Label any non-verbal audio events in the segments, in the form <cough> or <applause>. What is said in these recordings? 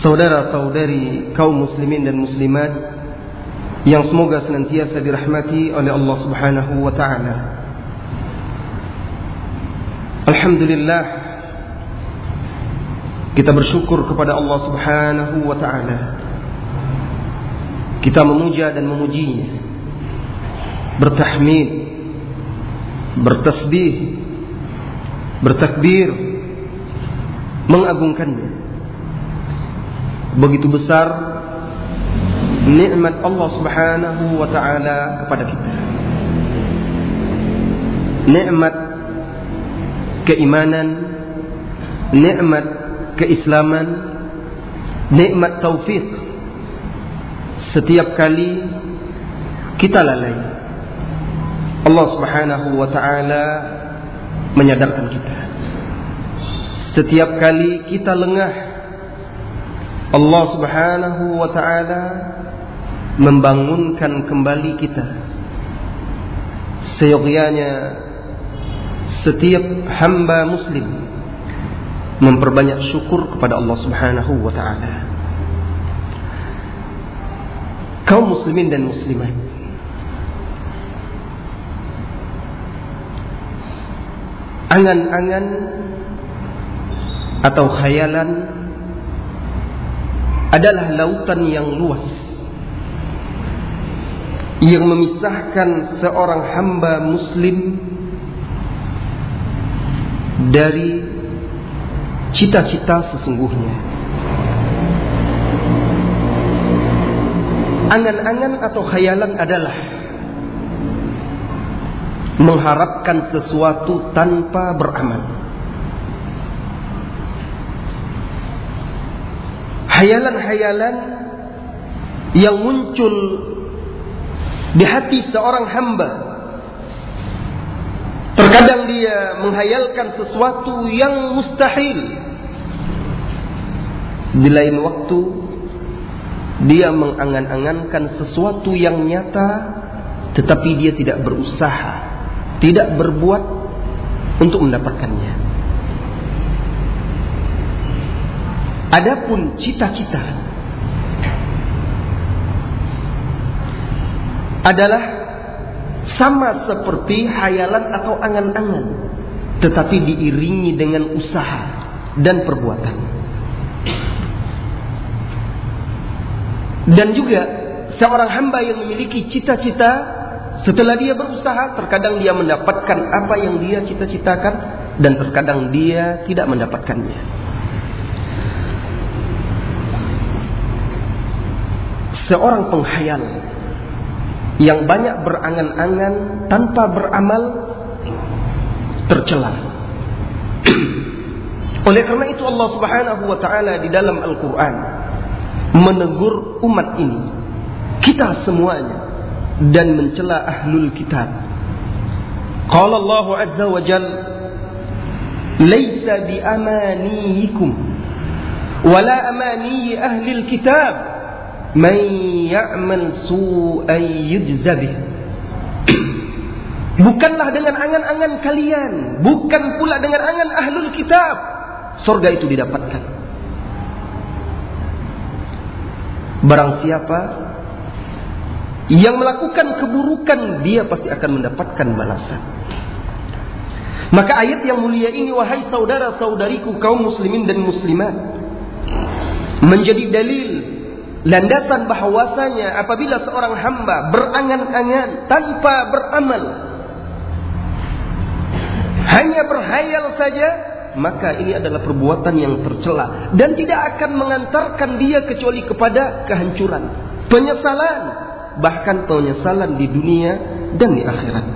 saudara-saudari kaum muslimin dan muslimat yang semoga senantiasa dirahmati oleh Allah Subhanahu wa taala. Alhamdulillah kita bersyukur kepada Allah Subhanahu wa taala. Kita memuja dan memujinya. Bertahmid, bertasbih, bertakbir, mengagungkannya. Begitu besar nikmat Allah Subhanahu wa taala kepada kita. Nikmat keimanan, nikmat keislaman, nikmat taufik. Setiap kali kita lalai, Allah Subhanahu wa taala menyadarkan kita. Setiap kali kita lengah, Allah Subhanahu wa taala membangunkan kembali kita. Seyogyanya setiap hamba muslim memperbanyak syukur kepada Allah Subhanahu wa taala. Kaum muslimin dan muslimat Angan-angan atau khayalan adalah lautan yang luas yang memisahkan seorang hamba muslim dari cita-cita sesungguhnya. Angan-angan atau khayalan adalah mengharapkan sesuatu tanpa beramal. Hayalan-hayalan yang muncul di hati seorang hamba Terkadang dia menghayalkan sesuatu yang mustahil. Di lain waktu, dia mengangan-angankan sesuatu yang nyata, tetapi dia tidak berusaha, tidak berbuat untuk mendapatkannya. Adapun cita-cita adalah sama seperti hayalan atau angan-angan, tetapi diiringi dengan usaha dan perbuatan. Dan juga seorang hamba yang memiliki cita-cita, setelah dia berusaha, terkadang dia mendapatkan apa yang dia cita-citakan, dan terkadang dia tidak mendapatkannya. Seorang penghayal yang banyak berangan-angan tanpa beramal tercela. <clears throat> Oleh karena itu Allah Subhanahu wa taala di dalam Al-Qur'an menegur umat ini, kita semuanya dan mencela ahlul kitab. Qala Allah Azza wa Jal Laisa bi amaniyikum wala amani ahli al-kitab man ya'mal su'an yujza <clears throat> Bukanlah dengan angan-angan kalian, bukan pula dengan angan ahlul kitab. Surga itu didapatkan. Barang siapa yang melakukan keburukan, dia pasti akan mendapatkan balasan. Maka ayat yang mulia ini wahai saudara-saudariku kaum muslimin dan muslimat menjadi dalil landasan bahwasanya apabila seorang hamba berangan-angan tanpa beramal hanya berhayal saja maka ini adalah perbuatan yang tercela dan tidak akan mengantarkan dia kecuali kepada kehancuran penyesalan bahkan penyesalan di dunia dan di akhirat.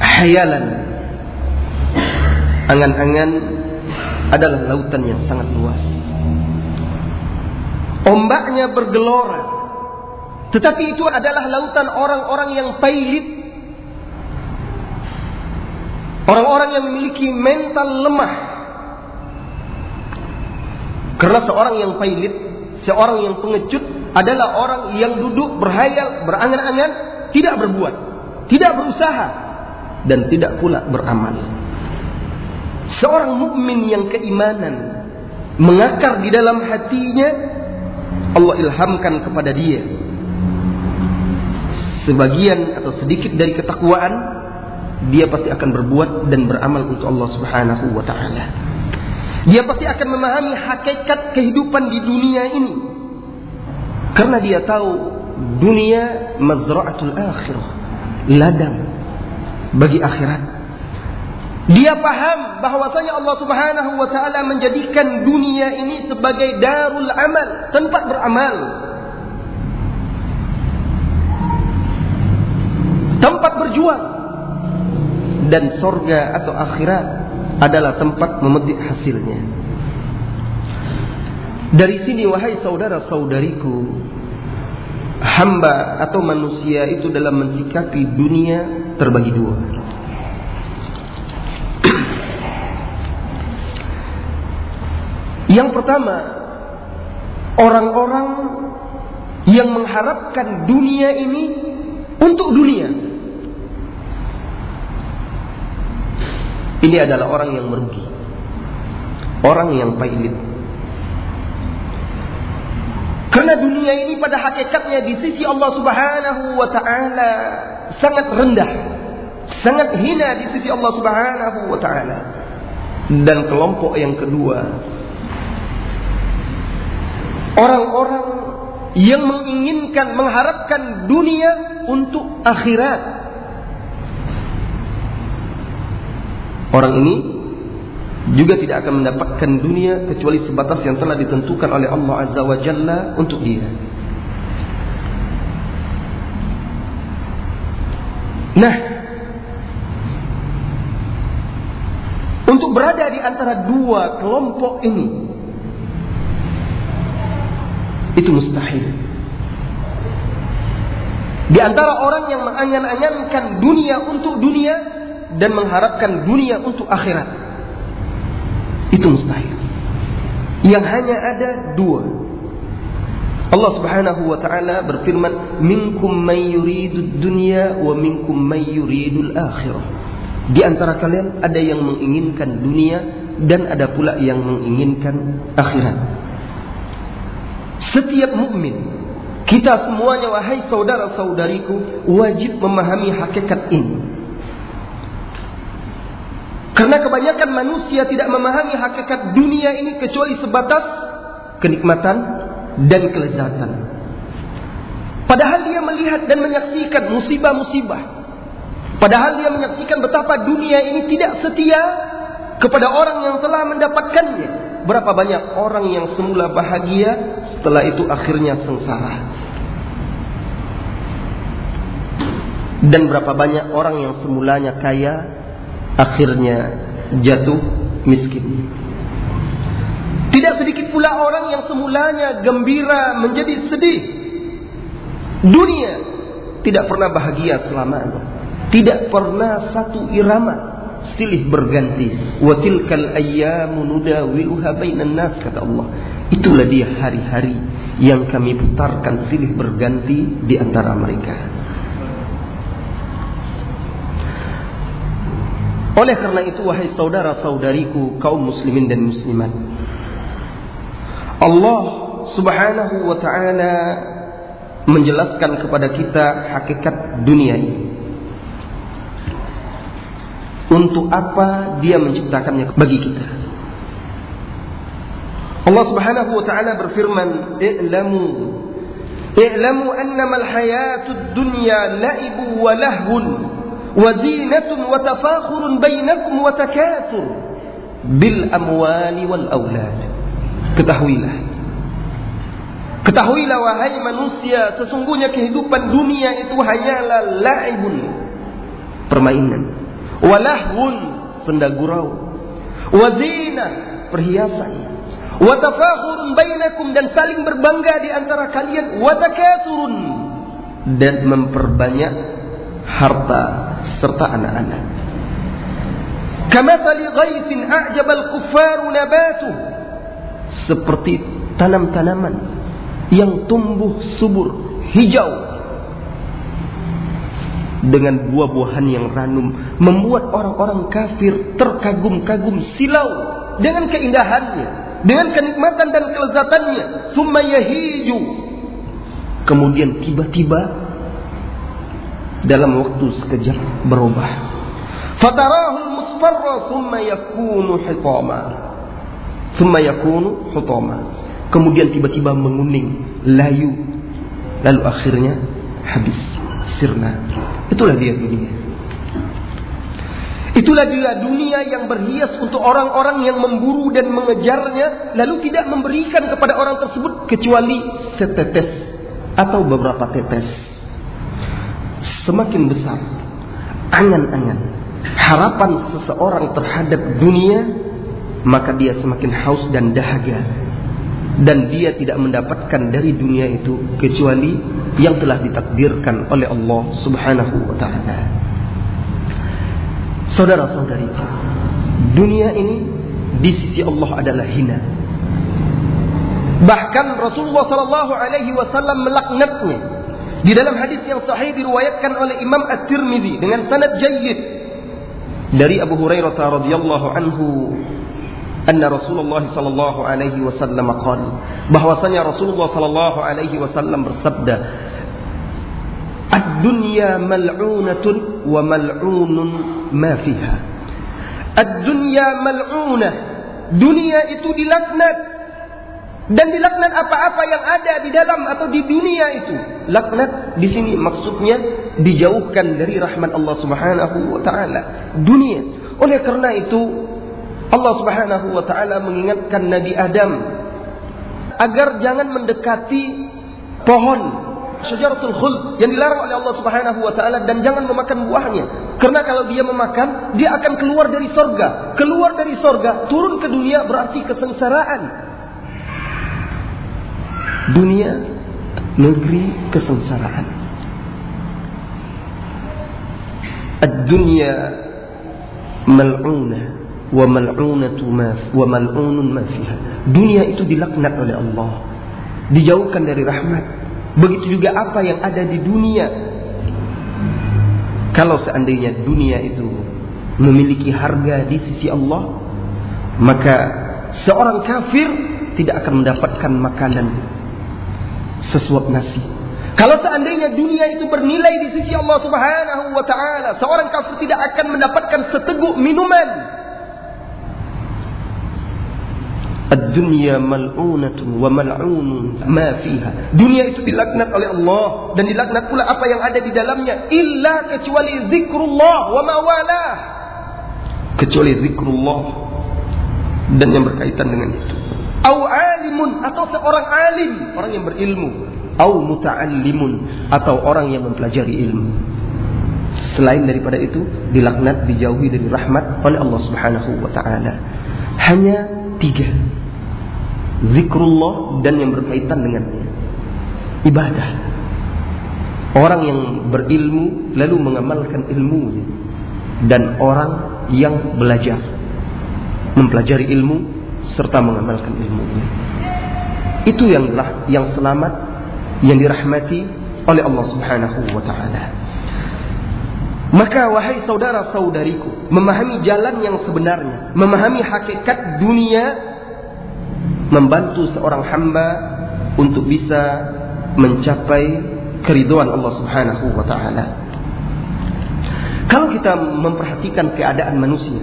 Hayalan angan-angan adalah lautan yang sangat luas. Ombaknya bergelora. Tetapi itu adalah lautan orang-orang yang pailit. Orang-orang yang memiliki mental lemah. Karena seorang yang pailit, seorang yang pengecut adalah orang yang duduk berhayal, berangan-angan, tidak berbuat, tidak berusaha, dan tidak pula beramal. Seorang mukmin yang keimanan mengakar di dalam hatinya, Allah ilhamkan kepada dia sebagian atau sedikit dari ketakwaan, dia pasti akan berbuat dan beramal untuk Allah Subhanahu wa taala. Dia pasti akan memahami hakikat kehidupan di dunia ini. Karena dia tahu dunia mazra'atul akhirah, ladang bagi akhirat. Dia paham bahwasanya Allah Subhanahu wa taala menjadikan dunia ini sebagai darul amal, tempat beramal. Tempat berjuang. Dan sorga atau akhirat adalah tempat memetik hasilnya. Dari sini wahai saudara-saudariku, hamba atau manusia itu dalam mensikapi dunia terbagi dua. Yang pertama, orang-orang yang mengharapkan dunia ini untuk dunia. Ini adalah orang yang merugi. Orang yang pailit. Karena dunia ini pada hakikatnya di sisi Allah Subhanahu wa taala sangat rendah. Sangat hina di sisi Allah Subhanahu wa taala. Dan kelompok yang kedua orang-orang yang menginginkan mengharapkan dunia untuk akhirat. Orang ini juga tidak akan mendapatkan dunia kecuali sebatas yang telah ditentukan oleh Allah Azza wa Jalla untuk dia. Nah, untuk berada di antara dua kelompok ini, itu mustahil. Di antara orang yang mengangan-angankan dunia untuk dunia dan mengharapkan dunia untuk akhirat. Itu mustahil. Yang hanya ada dua. Allah Subhanahu wa taala berfirman, "Minkum may yuridu dunya wa minkum may yuridul akhirah." Di antara kalian ada yang menginginkan dunia dan ada pula yang menginginkan akhirat. Setiap mukmin, kita semuanya wahai saudara-saudariku wajib memahami hakikat ini. Karena kebanyakan manusia tidak memahami hakikat dunia ini kecuali sebatas kenikmatan dan kelezatan. Padahal dia melihat dan menyaksikan musibah-musibah. Padahal dia menyaksikan betapa dunia ini tidak setia kepada orang yang telah mendapatkannya. Berapa banyak orang yang semula bahagia setelah itu akhirnya sengsara. Dan berapa banyak orang yang semulanya kaya akhirnya jatuh miskin. Tidak sedikit pula orang yang semulanya gembira menjadi sedih. Dunia tidak pernah bahagia selamanya. Tidak pernah satu irama silih berganti. Wa tilkal ayyamu nudawiluha bainan nas kata Allah. Itulah dia hari-hari yang kami putarkan silih berganti di antara mereka. Oleh karena itu wahai saudara-saudariku kaum muslimin dan muslimat. Allah subhanahu wa ta'ala menjelaskan kepada kita hakikat dunia ini untuk apa dia menciptakannya bagi kita. Allah Subhanahu wa taala berfirman, "I'lamu i'lamu annama al-hayatud dunya la'ibu wa lahwun wa zinatun wa tafakhurun bainakum wa takatsur bil amwali wal aulad." Ketahuilah Ketahuilah wahai manusia, sesungguhnya kehidupan dunia itu hanyalah la'ibun, permainan. Walahwun, senda gurau. Wazina, perhiasan. Watafakhurun bainakum dan saling berbangga di antara kalian. Watakasurun dan memperbanyak harta serta anak-anak. Kamathali ghaisin a'jabal kuffaru nabatuh. Seperti tanam-tanaman yang tumbuh subur, hijau dengan buah-buahan yang ranum membuat orang-orang kafir terkagum-kagum silau dengan keindahannya, dengan kenikmatan dan kelezatannya. Yahiju. Kemudian tiba-tiba dalam waktu sekejap berubah. Fatarahul musfarra thumma yakunu hitama. Thumma yakunu hitama kemudian tiba-tiba menguning, layu, lalu akhirnya habis, sirna. Itulah dia dunia. Itulah dia dunia yang berhias untuk orang-orang yang memburu dan mengejarnya, lalu tidak memberikan kepada orang tersebut kecuali setetes atau beberapa tetes. Semakin besar angan-angan, harapan seseorang terhadap dunia, maka dia semakin haus dan dahaga dan dia tidak mendapatkan dari dunia itu kecuali yang telah ditakdirkan oleh Allah Subhanahu wa taala. Saudara-saudari, dunia ini di sisi Allah adalah hina. Bahkan Rasulullah sallallahu alaihi wasallam melaknatnya. Di dalam hadis yang sahih diriwayatkan oleh Imam At-Tirmizi dengan sanad jayyid dari Abu Hurairah radhiyallahu anhu anna Rasulullah sallallahu alaihi wasallam qala bahwasanya Rasulullah sallallahu alaihi wasallam bersabda Ad-dunya mal'unatun wa mal'unun ma fiha. Ad-dunya mal'unah. Dunia itu dilaknat dan dilaknat apa-apa yang ada di dalam atau di dunia itu. Laknat di sini maksudnya dijauhkan dari rahmat Allah Subhanahu wa taala. Dunia. Oleh karena itu Allah Subhanahu wa taala mengingatkan Nabi Adam agar jangan mendekati pohon syajaratul khuld yang dilarang oleh Allah Subhanahu wa taala dan jangan memakan buahnya. Karena kalau dia memakan, dia akan keluar dari sorga. Keluar dari sorga, turun ke dunia berarti kesengsaraan. Dunia negeri kesengsaraan. Ad-dunya mal'unah wa mal'unatu. Dunia itu dilaknat oleh Allah. Dijauhkan dari rahmat. Begitu juga apa yang ada di dunia. Kalau seandainya dunia itu memiliki harga di sisi Allah, maka seorang kafir tidak akan mendapatkan makanan sesuap nasi. Kalau seandainya dunia itu bernilai di sisi Allah Subhanahu wa taala, seorang kafir tidak akan mendapatkan seteguk minuman Ad-dunya mal'unatun wa mal'unun ma fiha. Dunia itu dilaknat oleh Allah dan dilaknat pula apa yang ada di dalamnya illa kecuali zikrullah wa mawala. Kecuali zikrullah dan yang berkaitan dengan itu. Au alimun atau seorang alim, orang yang berilmu. Au muta'allimun atau orang yang mempelajari ilmu. Selain daripada itu dilaknat dijauhi dari rahmat oleh Allah Subhanahu wa taala. Hanya tiga zikrullah dan yang berkaitan dengannya. Ibadah. Orang yang berilmu lalu mengamalkan ilmunya dan orang yang belajar mempelajari ilmu serta mengamalkan ilmunya. Itu yang yang selamat yang dirahmati oleh Allah Subhanahu wa taala. Maka wahai saudara-saudariku, memahami jalan yang sebenarnya, memahami hakikat dunia membantu seorang hamba untuk bisa mencapai keriduan Allah Subhanahu wa taala. Kalau kita memperhatikan keadaan manusia,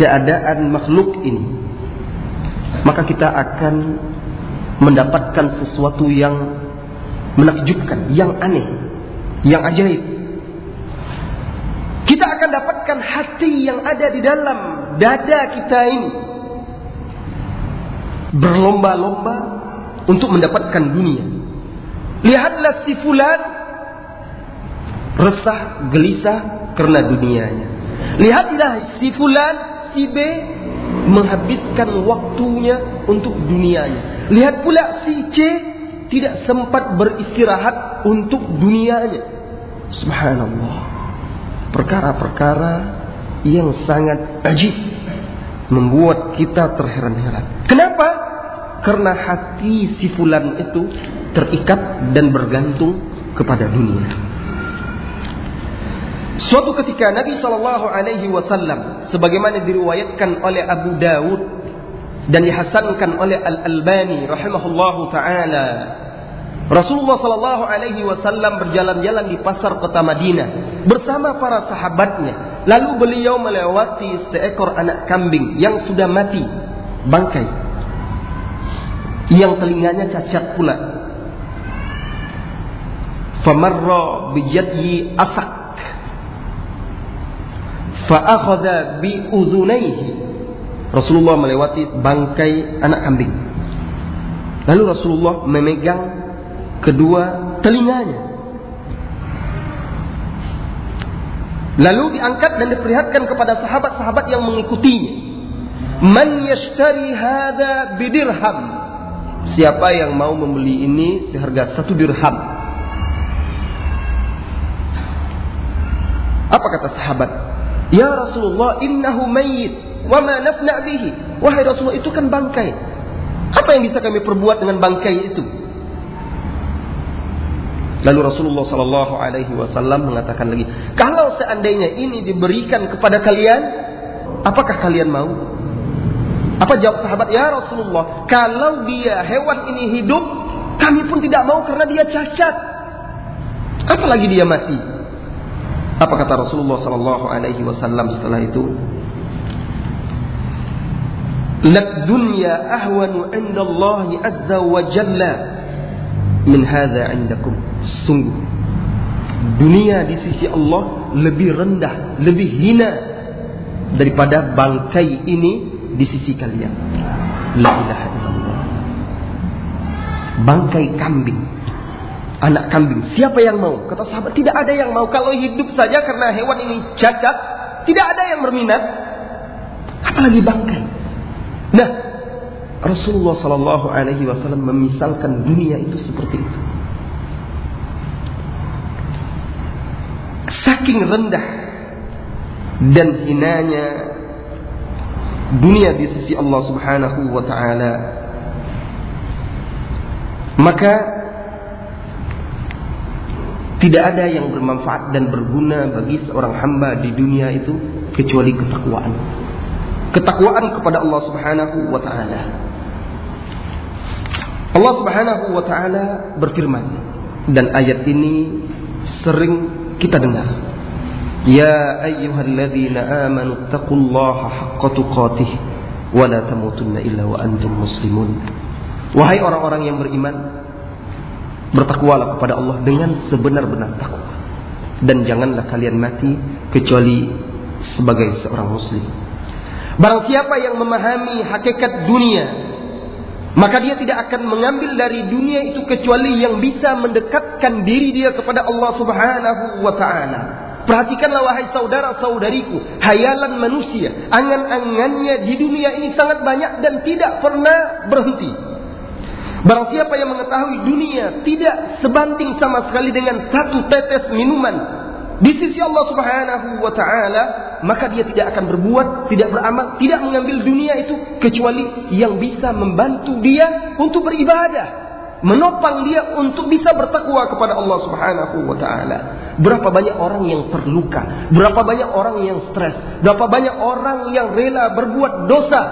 keadaan makhluk ini, maka kita akan mendapatkan sesuatu yang menakjubkan, yang aneh, yang ajaib. Kita akan dapatkan hati yang ada di dalam dada kita ini berlomba-lomba untuk mendapatkan dunia. Lihatlah si fulan resah, gelisah karena dunianya. Lihatlah si fulan, si B menghabiskan waktunya untuk dunianya. Lihat pula si C tidak sempat beristirahat untuk dunianya. Subhanallah. Perkara-perkara yang sangat ajib membuat kita terheran-heran. Kenapa? Karena hati si fulan itu terikat dan bergantung kepada dunia. Suatu ketika Nabi Shallallahu Alaihi Wasallam, sebagaimana diriwayatkan oleh Abu Dawud dan dihasankan oleh Al Albani, rahimahullahu taala, Rasulullah Shallallahu Alaihi Wasallam berjalan-jalan di pasar kota Madinah bersama para sahabatnya. Lalu beliau melewati seekor anak kambing yang sudah mati, bangkai, yang telinganya cacat pula. Famarra bijadyi asak fa'akhadha bi udhunaihi Rasulullah melewati bangkai anak kambing lalu Rasulullah memegang kedua telinganya lalu diangkat dan diperlihatkan kepada sahabat-sahabat yang mengikutinya man yashtari hadha bidirham siapa yang mau membeli ini seharga satu dirham apa kata sahabat Ya Rasulullah innahu mayyit wa ma nafna bihi. Wahai Rasulullah itu kan bangkai. Apa yang bisa kami perbuat dengan bangkai itu? Lalu Rasulullah Sallallahu Alaihi Wasallam mengatakan lagi, kalau seandainya ini diberikan kepada kalian, apakah kalian mau? Apa jawab sahabat? Ya Rasulullah, kalau dia hewan ini hidup, kami pun tidak mau karena dia cacat. Apalagi dia mati. Apa kata Rasulullah sallallahu alaihi wasallam setelah itu? Lak dunya ahwanu 'inda Allah azza wa jalla min hadha 'indakum. Sungguh dunia di sisi Allah lebih rendah, lebih hina daripada bangkai ini di sisi kalian. La ilaha illallah. Bangkai kambing anak kambing. Siapa yang mau? Kata sahabat, tidak ada yang mau. Kalau hidup saja karena hewan ini cacat, tidak ada yang berminat. Apalagi bangkai. Nah, Rasulullah Shallallahu Alaihi Wasallam memisalkan dunia itu seperti itu. Saking rendah dan hinanya dunia di sisi Allah Subhanahu wa taala maka tidak ada yang bermanfaat dan berguna bagi seorang hamba di dunia itu kecuali ketakwaan. Ketakwaan kepada Allah Subhanahu wa taala. Allah Subhanahu wa taala berfirman dan ayat ini sering kita dengar. Ya ayyuhalladzina amanu taqullaha haqqa tuqatih wa la tamutunna illa wa antum muslimun. Wahai orang-orang yang beriman, Bertakwalah kepada Allah dengan sebenar-benar takwa. Dan janganlah kalian mati kecuali sebagai seorang muslim. Barang siapa yang memahami hakikat dunia, maka dia tidak akan mengambil dari dunia itu kecuali yang bisa mendekatkan diri dia kepada Allah Subhanahu wa taala. Perhatikanlah wahai saudara-saudariku, hayalan manusia, angan-angannya di dunia ini sangat banyak dan tidak pernah berhenti. Barang siapa yang mengetahui dunia tidak sebanting sama sekali dengan satu tetes minuman di sisi Allah Subhanahu wa taala, maka dia tidak akan berbuat, tidak beramal, tidak mengambil dunia itu kecuali yang bisa membantu dia untuk beribadah. Menopang dia untuk bisa bertakwa kepada Allah Subhanahu wa taala. Berapa banyak orang yang terluka, berapa banyak orang yang stres, berapa banyak orang yang rela berbuat dosa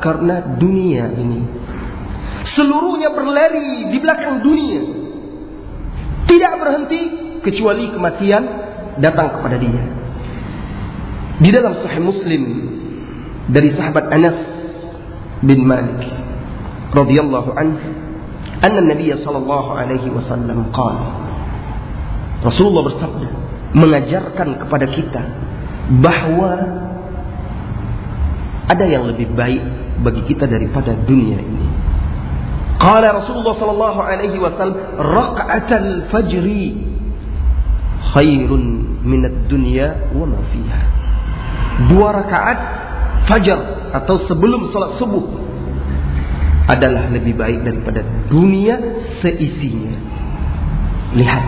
karena dunia ini Seluruhnya berlari di belakang dunia. Tidak berhenti kecuali kematian datang kepada dia. Di dalam Sahih Muslim dari sahabat Anas bin Malik radhiyallahu anhu anna Nabi sallallahu alaihi wasallam qala Rasulullah bersabda mengajarkan kepada kita bahwa ada yang lebih baik bagi kita daripada dunia ini. Qala Rasulullah sallallahu alaihi wasallam raq'atal fajri khairun min ad-dunya wa ma fiha. Dua rakaat fajar atau sebelum salat subuh adalah lebih baik daripada dunia seisinya. Lihat,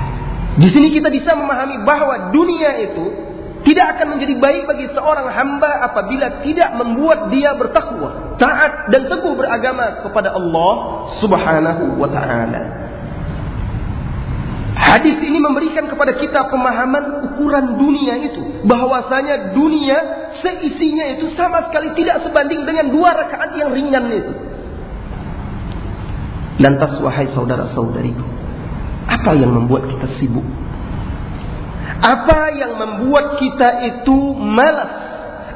di sini kita bisa memahami bahwa dunia itu tidak akan menjadi baik bagi seorang hamba apabila tidak membuat dia bertakwa, taat dan teguh beragama kepada Allah Subhanahu wa taala. Hadis ini memberikan kepada kita pemahaman ukuran dunia itu. Bahwasanya dunia seisinya itu sama sekali tidak sebanding dengan dua rakaat yang ringan itu. Lantas wahai saudara-saudariku, apa yang membuat kita sibuk apa yang membuat kita itu malas?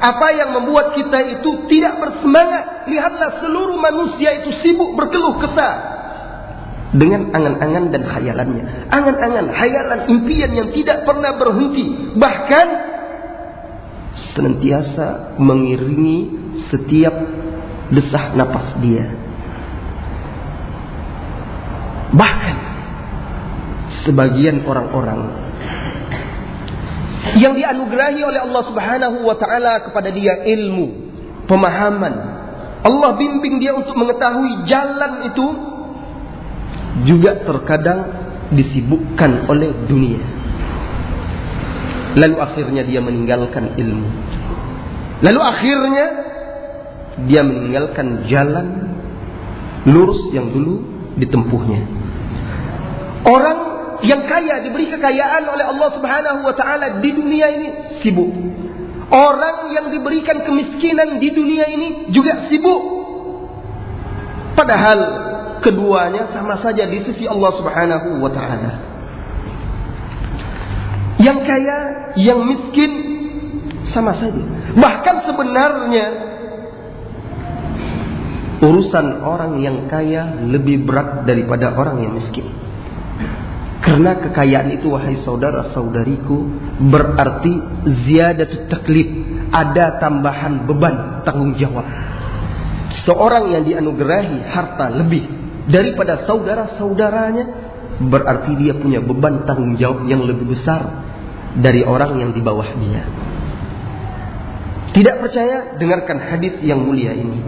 Apa yang membuat kita itu tidak bersemangat? Lihatlah seluruh manusia itu sibuk berkeluh kesah dengan angan-angan dan khayalannya. Angan-angan, khayalan, impian yang tidak pernah berhenti. Bahkan senantiasa mengiringi setiap desah napas dia. Bahkan sebagian orang-orang yang dianugerahi oleh Allah Subhanahu wa taala kepada dia ilmu, pemahaman. Allah bimbing dia untuk mengetahui jalan itu juga terkadang disibukkan oleh dunia. Lalu akhirnya dia meninggalkan ilmu. Lalu akhirnya dia meninggalkan jalan lurus yang dulu ditempuhnya. Orang yang kaya diberi kekayaan oleh Allah Subhanahu wa taala di dunia ini sibuk. Orang yang diberikan kemiskinan di dunia ini juga sibuk. Padahal keduanya sama saja di sisi Allah Subhanahu wa taala. Yang kaya, yang miskin sama saja. Bahkan sebenarnya urusan orang yang kaya lebih berat daripada orang yang miskin. Karena kekayaan itu wahai saudara-saudariku berarti ziyadatu taklif, ada tambahan beban tanggung jawab. Seorang yang dianugerahi harta lebih daripada saudara-saudaranya berarti dia punya beban tanggung jawab yang lebih besar dari orang yang di bawah dia. Tidak percaya? Dengarkan hadis yang mulia ini.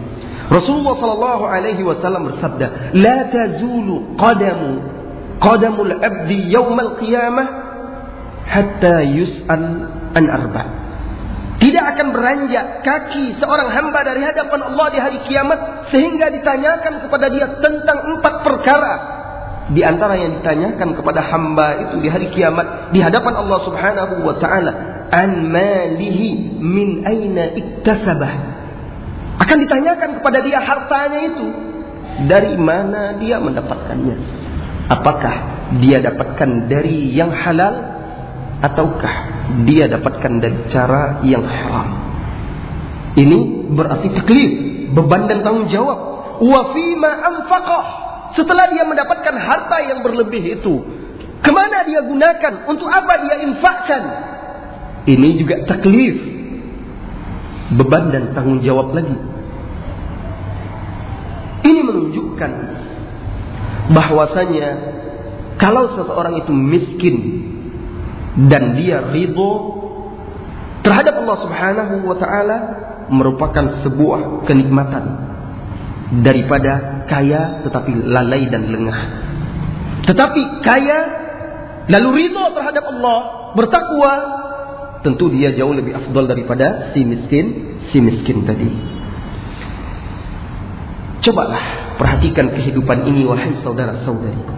Rasulullah sallallahu alaihi wasallam bersabda, "La tazulu qadamu qadamul abdi yaumal qiyamah hatta yus'al an arba. Tidak akan beranjak kaki seorang hamba dari hadapan Allah di hari kiamat sehingga ditanyakan kepada dia tentang empat perkara. Di antara yang ditanyakan kepada hamba itu di hari kiamat di hadapan Allah Subhanahu wa taala, an malihi min aina iktasabah. Akan ditanyakan kepada dia hartanya itu dari mana dia mendapatkannya. Apakah dia dapatkan dari yang halal ataukah dia dapatkan dari cara yang haram? Ini berarti taklif, beban dan tanggung jawab. Wa fima anfaqah. Setelah dia mendapatkan harta yang berlebih itu, ke mana dia gunakan? Untuk apa dia infakkan? Ini juga taklif, beban dan tanggung jawab lagi. Ini menunjukkan bahwasanya kalau seseorang itu miskin dan dia ridho terhadap Allah Subhanahu wa taala merupakan sebuah kenikmatan daripada kaya tetapi lalai dan lengah. Tetapi kaya lalu ridho terhadap Allah, bertakwa, tentu dia jauh lebih afdal daripada si miskin, si miskin tadi. Cobalah Perhatikan kehidupan ini wahai saudara-saudariku.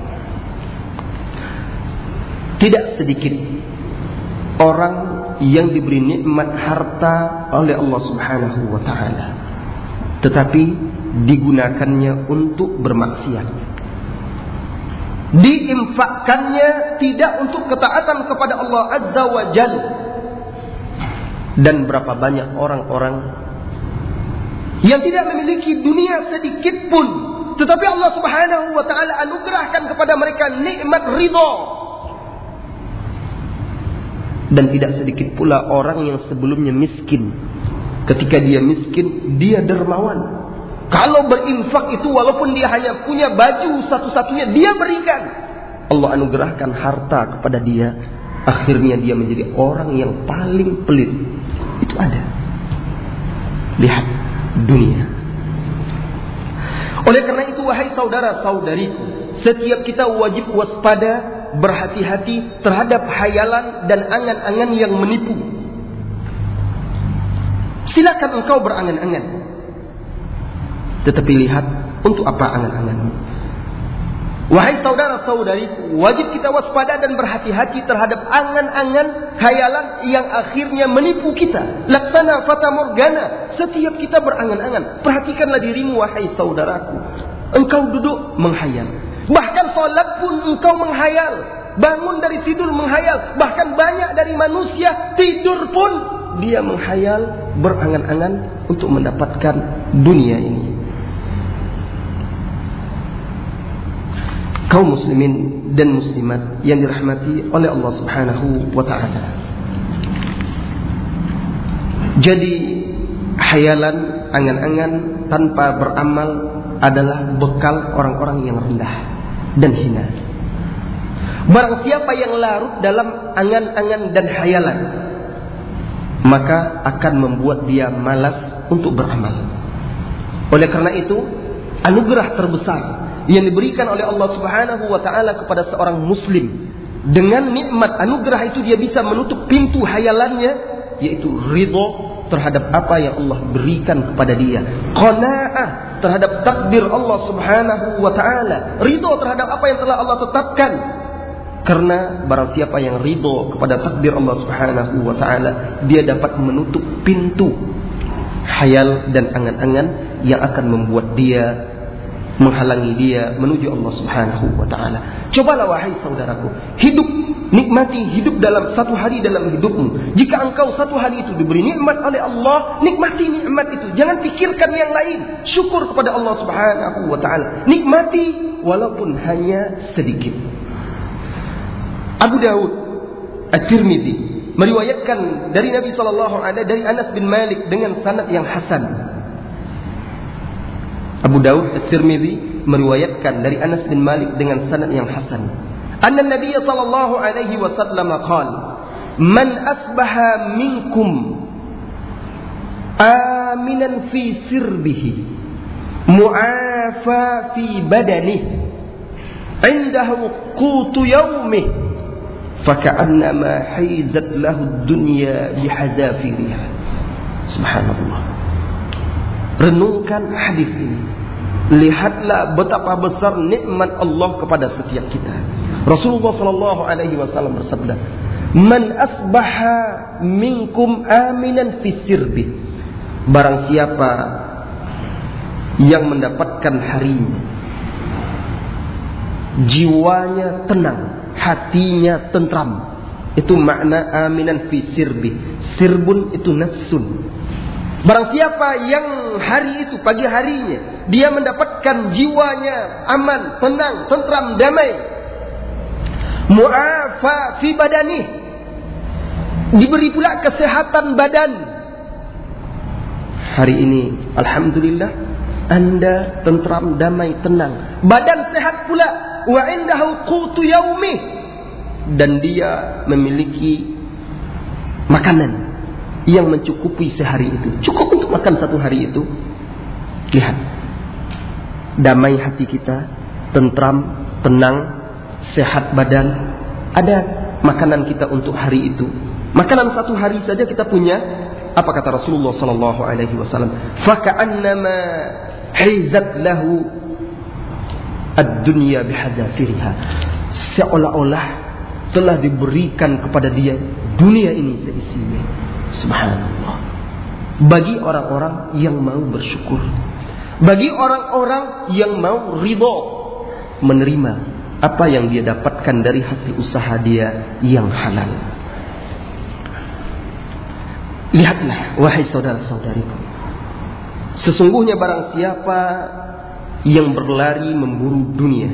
Tidak sedikit orang yang diberi nikmat harta oleh Allah Subhanahu wa taala. Tetapi digunakannya untuk bermaksiat. Diinfakkannya tidak untuk ketaatan kepada Allah Azza wa Jal. Dan berapa banyak orang-orang yang tidak memiliki dunia sedikit pun Tetapi Allah Subhanahu wa taala anugerahkan kepada mereka nikmat ridho. Dan tidak sedikit pula orang yang sebelumnya miskin. Ketika dia miskin, dia dermawan. Kalau berinfak itu walaupun dia hanya punya baju satu-satunya, dia berikan. Allah anugerahkan harta kepada dia. Akhirnya dia menjadi orang yang paling pelit. Itu ada. Lihat dunia. Oleh karena itu wahai saudara-saudariku, setiap kita wajib waspada, berhati-hati terhadap hayalan dan angan-angan yang menipu. Silakan engkau berangan-angan. Tetapi lihat untuk apa angan-anganmu. Wahai saudara-saudari, wajib kita waspada dan berhati-hati terhadap angan-angan khayalan yang akhirnya menipu kita. Laksana fata morgana. Setiap kita berangan-angan. Perhatikanlah dirimu, wahai saudaraku. Engkau duduk menghayal. Bahkan sholat pun engkau menghayal. Bangun dari tidur menghayal. Bahkan banyak dari manusia tidur pun dia menghayal, berangan-angan untuk mendapatkan dunia ini. kaum muslimin dan muslimat yang dirahmati oleh Allah Subhanahu wa taala. Jadi hayalan angan-angan tanpa beramal adalah bekal orang-orang yang rendah dan hina. Barang siapa yang larut dalam angan-angan dan hayalan, maka akan membuat dia malas untuk beramal. Oleh karena itu, anugerah terbesar yang diberikan oleh Allah Subhanahu wa taala kepada seorang muslim dengan nikmat anugerah itu dia bisa menutup pintu hayalannya yaitu ridho terhadap apa yang Allah berikan kepada dia. Qanaah terhadap takdir Allah Subhanahu wa taala. Ridho terhadap apa yang telah Allah tetapkan. Karena barang siapa yang ridho kepada takdir Allah Subhanahu wa taala dia dapat menutup pintu hayal dan angan-angan yang akan membuat dia menghalangi dia menuju Allah Subhanahu wa taala. Cobalah wahai saudaraku, hidup nikmati hidup dalam satu hari dalam hidupmu. Jika engkau satu hari itu diberi nikmat oleh Allah, nikmati nikmat itu. Jangan pikirkan yang lain. Syukur kepada Allah Subhanahu wa taala. Nikmati walaupun hanya sedikit. Abu Dawud At-Tirmidzi meriwayatkan dari Nabi sallallahu alaihi dari Anas bin Malik dengan sanad yang hasan Abu Daud At-Tirmidzi meriwayatkan dari Anas bin Malik dengan sanad yang hasan. Anna Nabi sallallahu alaihi wasallam qala, "Man asbaha minkum aminan fi sirbihi, mu'afa fi badanihi, indahu qutu yawmihi, فكأنما حيزت له الدنيا بحذافيرها سبحان الله Renungkan hadis ini. Lihatlah betapa besar nikmat Allah kepada setiap kita. Rasulullah sallallahu alaihi wasallam bersabda, "Man asbaha minkum aminan fi sirbi." Barang siapa yang mendapatkan harinya jiwanya tenang, hatinya tentram. Itu makna aminan fi sirbi. Sirbun itu nafsun. Barang siapa yang hari itu, pagi harinya, dia mendapatkan jiwanya aman, tenang, tentram, damai. Mu'afa fi badani. Diberi pula kesehatan badan. Hari ini, Alhamdulillah, anda tentram, damai, tenang. Badan sehat pula. Wa indahu qutu yaumi. Dan dia memiliki makanan yang mencukupi sehari itu. Cukup untuk makan satu hari itu. Lihat. Damai hati kita, tentram, tenang, sehat badan. Ada makanan kita untuk hari itu. Makanan satu hari saja kita punya. Apa kata Rasulullah sallallahu alaihi wasallam? Faka'annama hizat lahu ad-dunya bihadzafiriha. Seolah-olah telah diberikan kepada dia dunia ini seisinya Subhanallah. Bagi orang-orang yang mau bersyukur. Bagi orang-orang yang mau ridho menerima apa yang dia dapatkan dari hasil usaha dia yang halal. Lihatlah, wahai saudara-saudariku. Sesungguhnya barang siapa yang berlari memburu dunia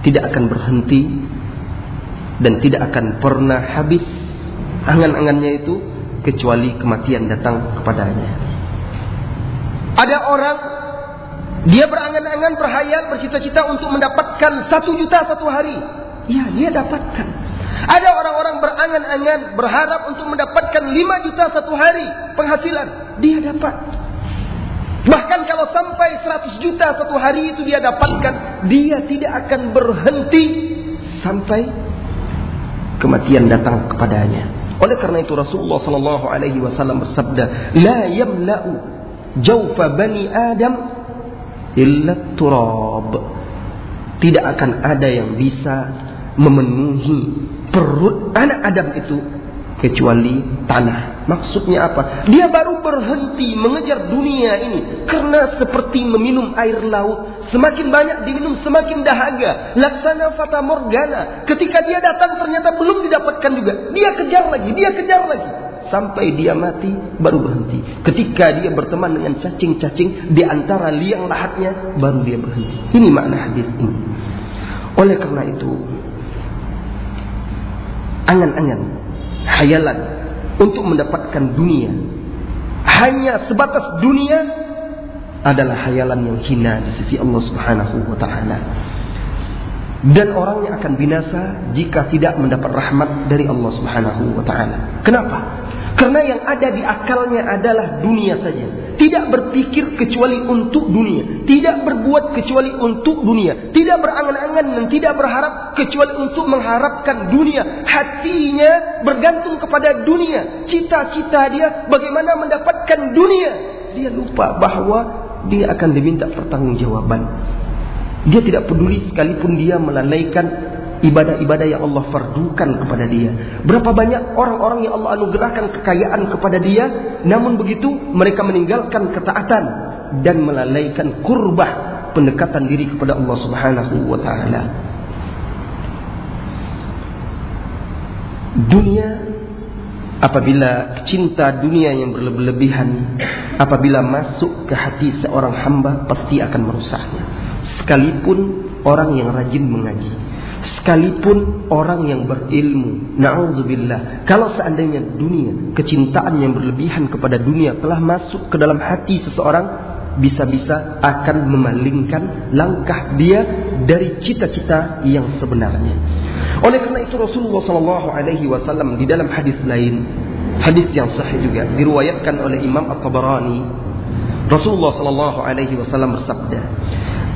tidak akan berhenti dan tidak akan pernah habis angan-angannya itu kecuali kematian datang kepadanya. Ada orang dia berangan-angan berhayal bercita-cita untuk mendapatkan satu juta satu hari. Ya, dia dapatkan. Ada orang-orang berangan-angan berharap untuk mendapatkan lima juta satu hari penghasilan. Dia dapat. Bahkan kalau sampai seratus juta satu hari itu dia dapatkan, dia tidak akan berhenti sampai kematian datang kepadanya. Oleh karena itu Rasulullah sallallahu alaihi wasallam bersabda, "La yamla'u jawfa bani Adam illa turab." Tidak akan ada yang bisa memenuhi perut anak Adam itu kecuali tanah. Maksudnya apa? Dia baru berhenti mengejar dunia ini karena seperti meminum air laut. Semakin banyak diminum semakin dahaga. Laksana fata morgana. Ketika dia datang ternyata belum didapatkan juga. Dia kejar lagi, dia kejar lagi. Sampai dia mati baru berhenti. Ketika dia berteman dengan cacing-cacing di antara liang lahatnya baru dia berhenti. Ini makna hadis ini. Oleh karena itu angan-angan, hayalan untuk mendapatkan dunia hanya sebatas dunia adalah hayalan yang hina di sisi Allah Subhanahu wa taala. Dan orangnya akan binasa jika tidak mendapat rahmat dari Allah Subhanahu wa taala. Kenapa? Karena yang ada di akalnya adalah dunia saja. Tidak berpikir kecuali untuk dunia. Tidak berbuat kecuali untuk dunia. Tidak berangan-angan dan tidak berharap kecuali untuk mengharapkan dunia. Hatinya bergantung kepada dunia. Cita-cita dia bagaimana mendapatkan dunia. Dia lupa bahwa dia akan diminta pertanggungjawaban. Dia tidak peduli sekalipun dia melalaikan ibadah-ibadah yang Allah fardukan kepada dia. Berapa banyak orang-orang yang Allah anugerahkan kekayaan kepada dia, namun begitu mereka meninggalkan ketaatan dan melalaikan kurbah pendekatan diri kepada Allah Subhanahu wa taala. Dunia apabila cinta dunia yang berlebihan apabila masuk ke hati seorang hamba pasti akan merusaknya sekalipun orang yang rajin mengaji sekalipun orang yang berilmu na'udzubillah. Kalau seandainya dunia kecintaan yang berlebihan kepada dunia telah masuk ke dalam hati seseorang bisa-bisa akan memalingkan langkah dia dari cita-cita yang sebenarnya. Oleh karena itu Rasulullah sallallahu alaihi wasallam di dalam hadis lain hadis yang sahih juga diriwayatkan oleh Imam At-Tabarani Rasulullah sallallahu alaihi wasallam bersabda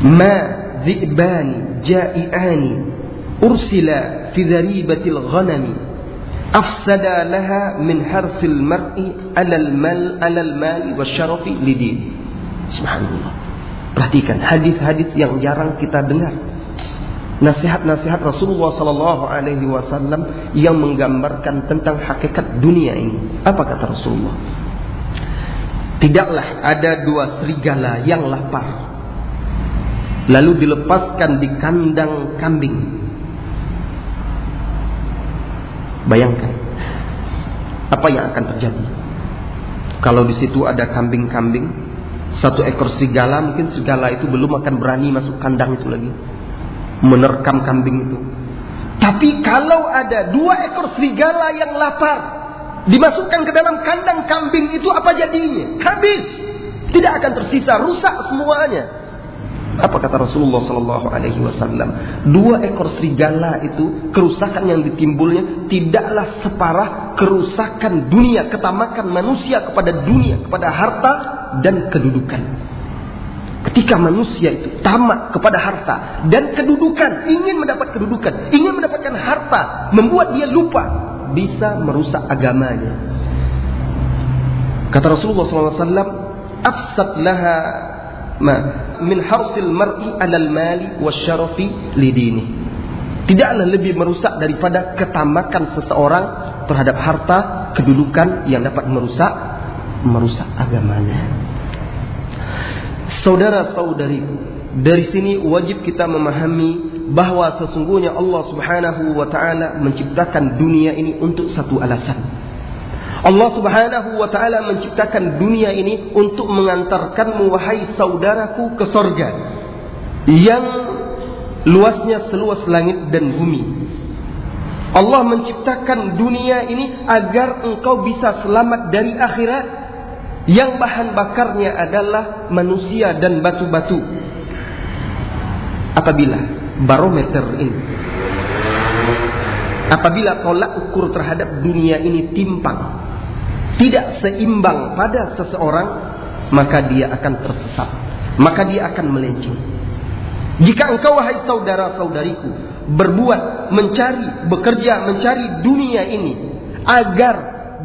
ma dhi'bani ja'i'ani ursila fi dharibatil ghanami. Afsada laha min المرء mar'i alal mal alal والشرف لدين. lidin subhanallah. Perhatikan hadis-hadis yang jarang kita dengar. Nasihat-nasihat Rasulullah Sallallahu Alaihi Wasallam yang menggambarkan tentang hakikat dunia ini. Apa kata Rasulullah? Tidaklah ada dua serigala yang lapar. Lalu dilepaskan di kandang kambing. Bayangkan apa yang akan terjadi. Kalau di situ ada kambing-kambing, satu ekor serigala, mungkin serigala itu belum akan berani masuk kandang itu lagi, menerkam kambing itu. Tapi kalau ada dua ekor serigala yang lapar, dimasukkan ke dalam kandang kambing itu apa jadinya? Habis, tidak akan tersisa, rusak semuanya. Apa kata Rasulullah Sallallahu Alaihi Wasallam? Dua ekor serigala itu kerusakan yang ditimbulnya tidaklah separah kerusakan dunia, ketamakan manusia kepada dunia, kepada harta dan kedudukan. Ketika manusia itu tamak kepada harta dan kedudukan, ingin mendapat kedudukan, ingin mendapatkan harta, membuat dia lupa, bisa merusak agamanya. Kata Rasulullah SAW, Afsad laha ma min harsil mar'i alal mali wasyarafi lidini. Tidaklah lebih merusak daripada ketamakan seseorang terhadap harta, kedudukan yang dapat merusak merusak agamanya. Saudara-saudari, dari sini wajib kita memahami bahwa sesungguhnya Allah Subhanahu wa taala menciptakan dunia ini untuk satu alasan. Allah Subhanahu wa taala menciptakan dunia ini untuk mengantarkanmu wahai saudaraku ke sorga yang luasnya seluas langit dan bumi. Allah menciptakan dunia ini agar engkau bisa selamat dari akhirat yang bahan bakarnya adalah manusia dan batu-batu. Apabila barometer ini apabila tolak ukur terhadap dunia ini timpang tidak seimbang pada seseorang, maka dia akan tersesat. Maka dia akan melenceng. Jika engkau wahai saudara-saudariku berbuat, mencari, bekerja, mencari dunia ini agar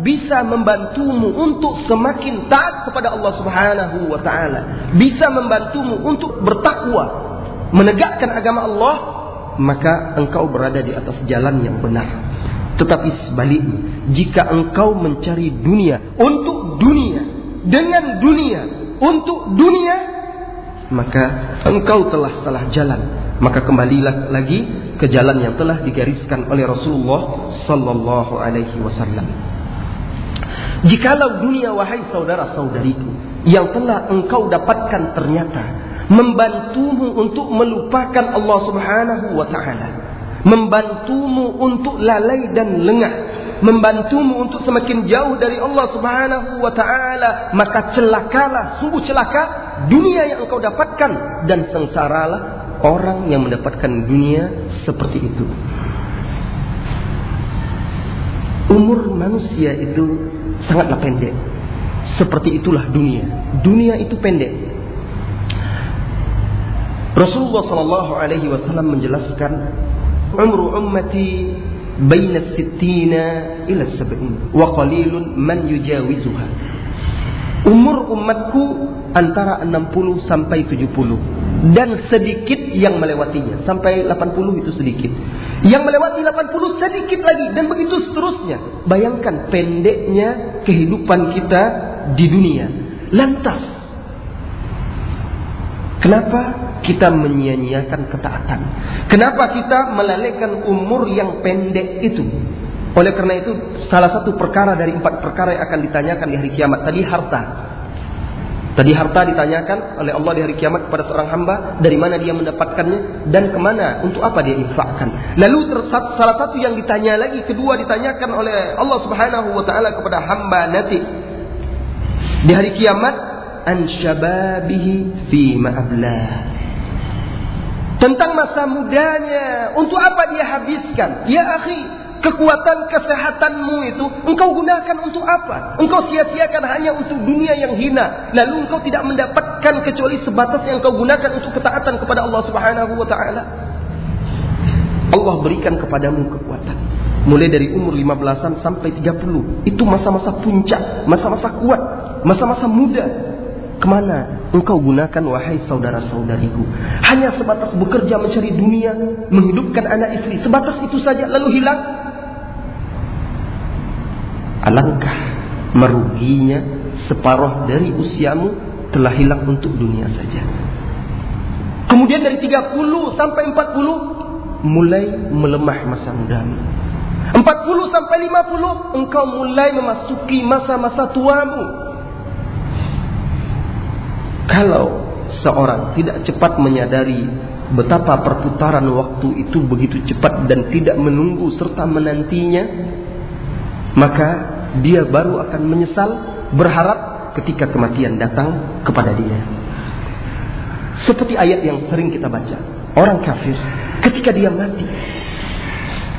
bisa membantumu untuk semakin taat kepada Allah Subhanahu wa taala, bisa membantumu untuk bertakwa, menegakkan agama Allah, maka engkau berada di atas jalan yang benar. Tetapi sebaliknya, jika engkau mencari dunia untuk dunia, dengan dunia, untuk dunia, maka engkau telah salah jalan. Maka kembalilah lagi ke jalan yang telah digariskan oleh Rasulullah sallallahu alaihi wasallam. Jikalau dunia wahai saudara-saudariku yang telah engkau dapatkan ternyata membantumu untuk melupakan Allah Subhanahu wa taala, membantumu untuk lalai dan lengah, membantumu untuk semakin jauh dari Allah Subhanahu wa taala, maka celakalah, sungguh celaka dunia yang engkau dapatkan dan sengsaralah orang yang mendapatkan dunia seperti itu. Umur manusia itu sangatlah pendek. Seperti itulah dunia. Dunia itu pendek. Rasulullah Sallallahu Alaihi Wasallam menjelaskan umru ummati baina sittina ila sab'in wa qalilun man yujawizuha umur umatku antara 60 sampai 70 dan sedikit yang melewatinya. Sampai 80 itu sedikit. Yang melewati 80 sedikit lagi dan begitu seterusnya. Bayangkan pendeknya kehidupan kita di dunia. Lantas Kenapa kita menyia-nyiakan ketaatan? Kenapa kita melalaikan umur yang pendek itu? Oleh karena itu, salah satu perkara dari empat perkara yang akan ditanyakan di hari kiamat tadi harta. Tadi harta ditanyakan oleh Allah di hari kiamat kepada seorang hamba dari mana dia mendapatkannya dan ke mana untuk apa dia infakkan. Lalu salah satu yang ditanya lagi kedua ditanyakan oleh Allah Subhanahu wa taala kepada hamba nanti di hari kiamat an syababihi fi ma'ablah. Tentang masa mudanya, untuk apa dia habiskan? Ya akhi, kekuatan kesehatanmu itu engkau gunakan untuk apa? Engkau sia-siakan hanya untuk dunia yang hina. Lalu engkau tidak mendapatkan kecuali sebatas yang engkau gunakan untuk ketaatan kepada Allah Subhanahu wa taala. Allah berikan kepadamu kekuatan. Mulai dari umur 15-an sampai 30. Itu masa-masa puncak, masa-masa kuat, masa-masa muda. Ke mana engkau gunakan wahai saudara-saudariku? Hanya sebatas bekerja mencari dunia, menghidupkan anak istri. Sebatas itu saja lalu hilang. Alangkah meruginya separuh dari usiamu telah hilang untuk dunia saja. Kemudian dari 30 sampai 40 mulai melemah masa mudamu. 40 sampai 50 engkau mulai memasuki masa-masa tuamu. Kalau seorang tidak cepat menyadari betapa perputaran waktu itu begitu cepat dan tidak menunggu serta menantinya, maka dia baru akan menyesal berharap ketika kematian datang kepada dia. Seperti ayat yang sering kita baca, orang kafir ketika dia mati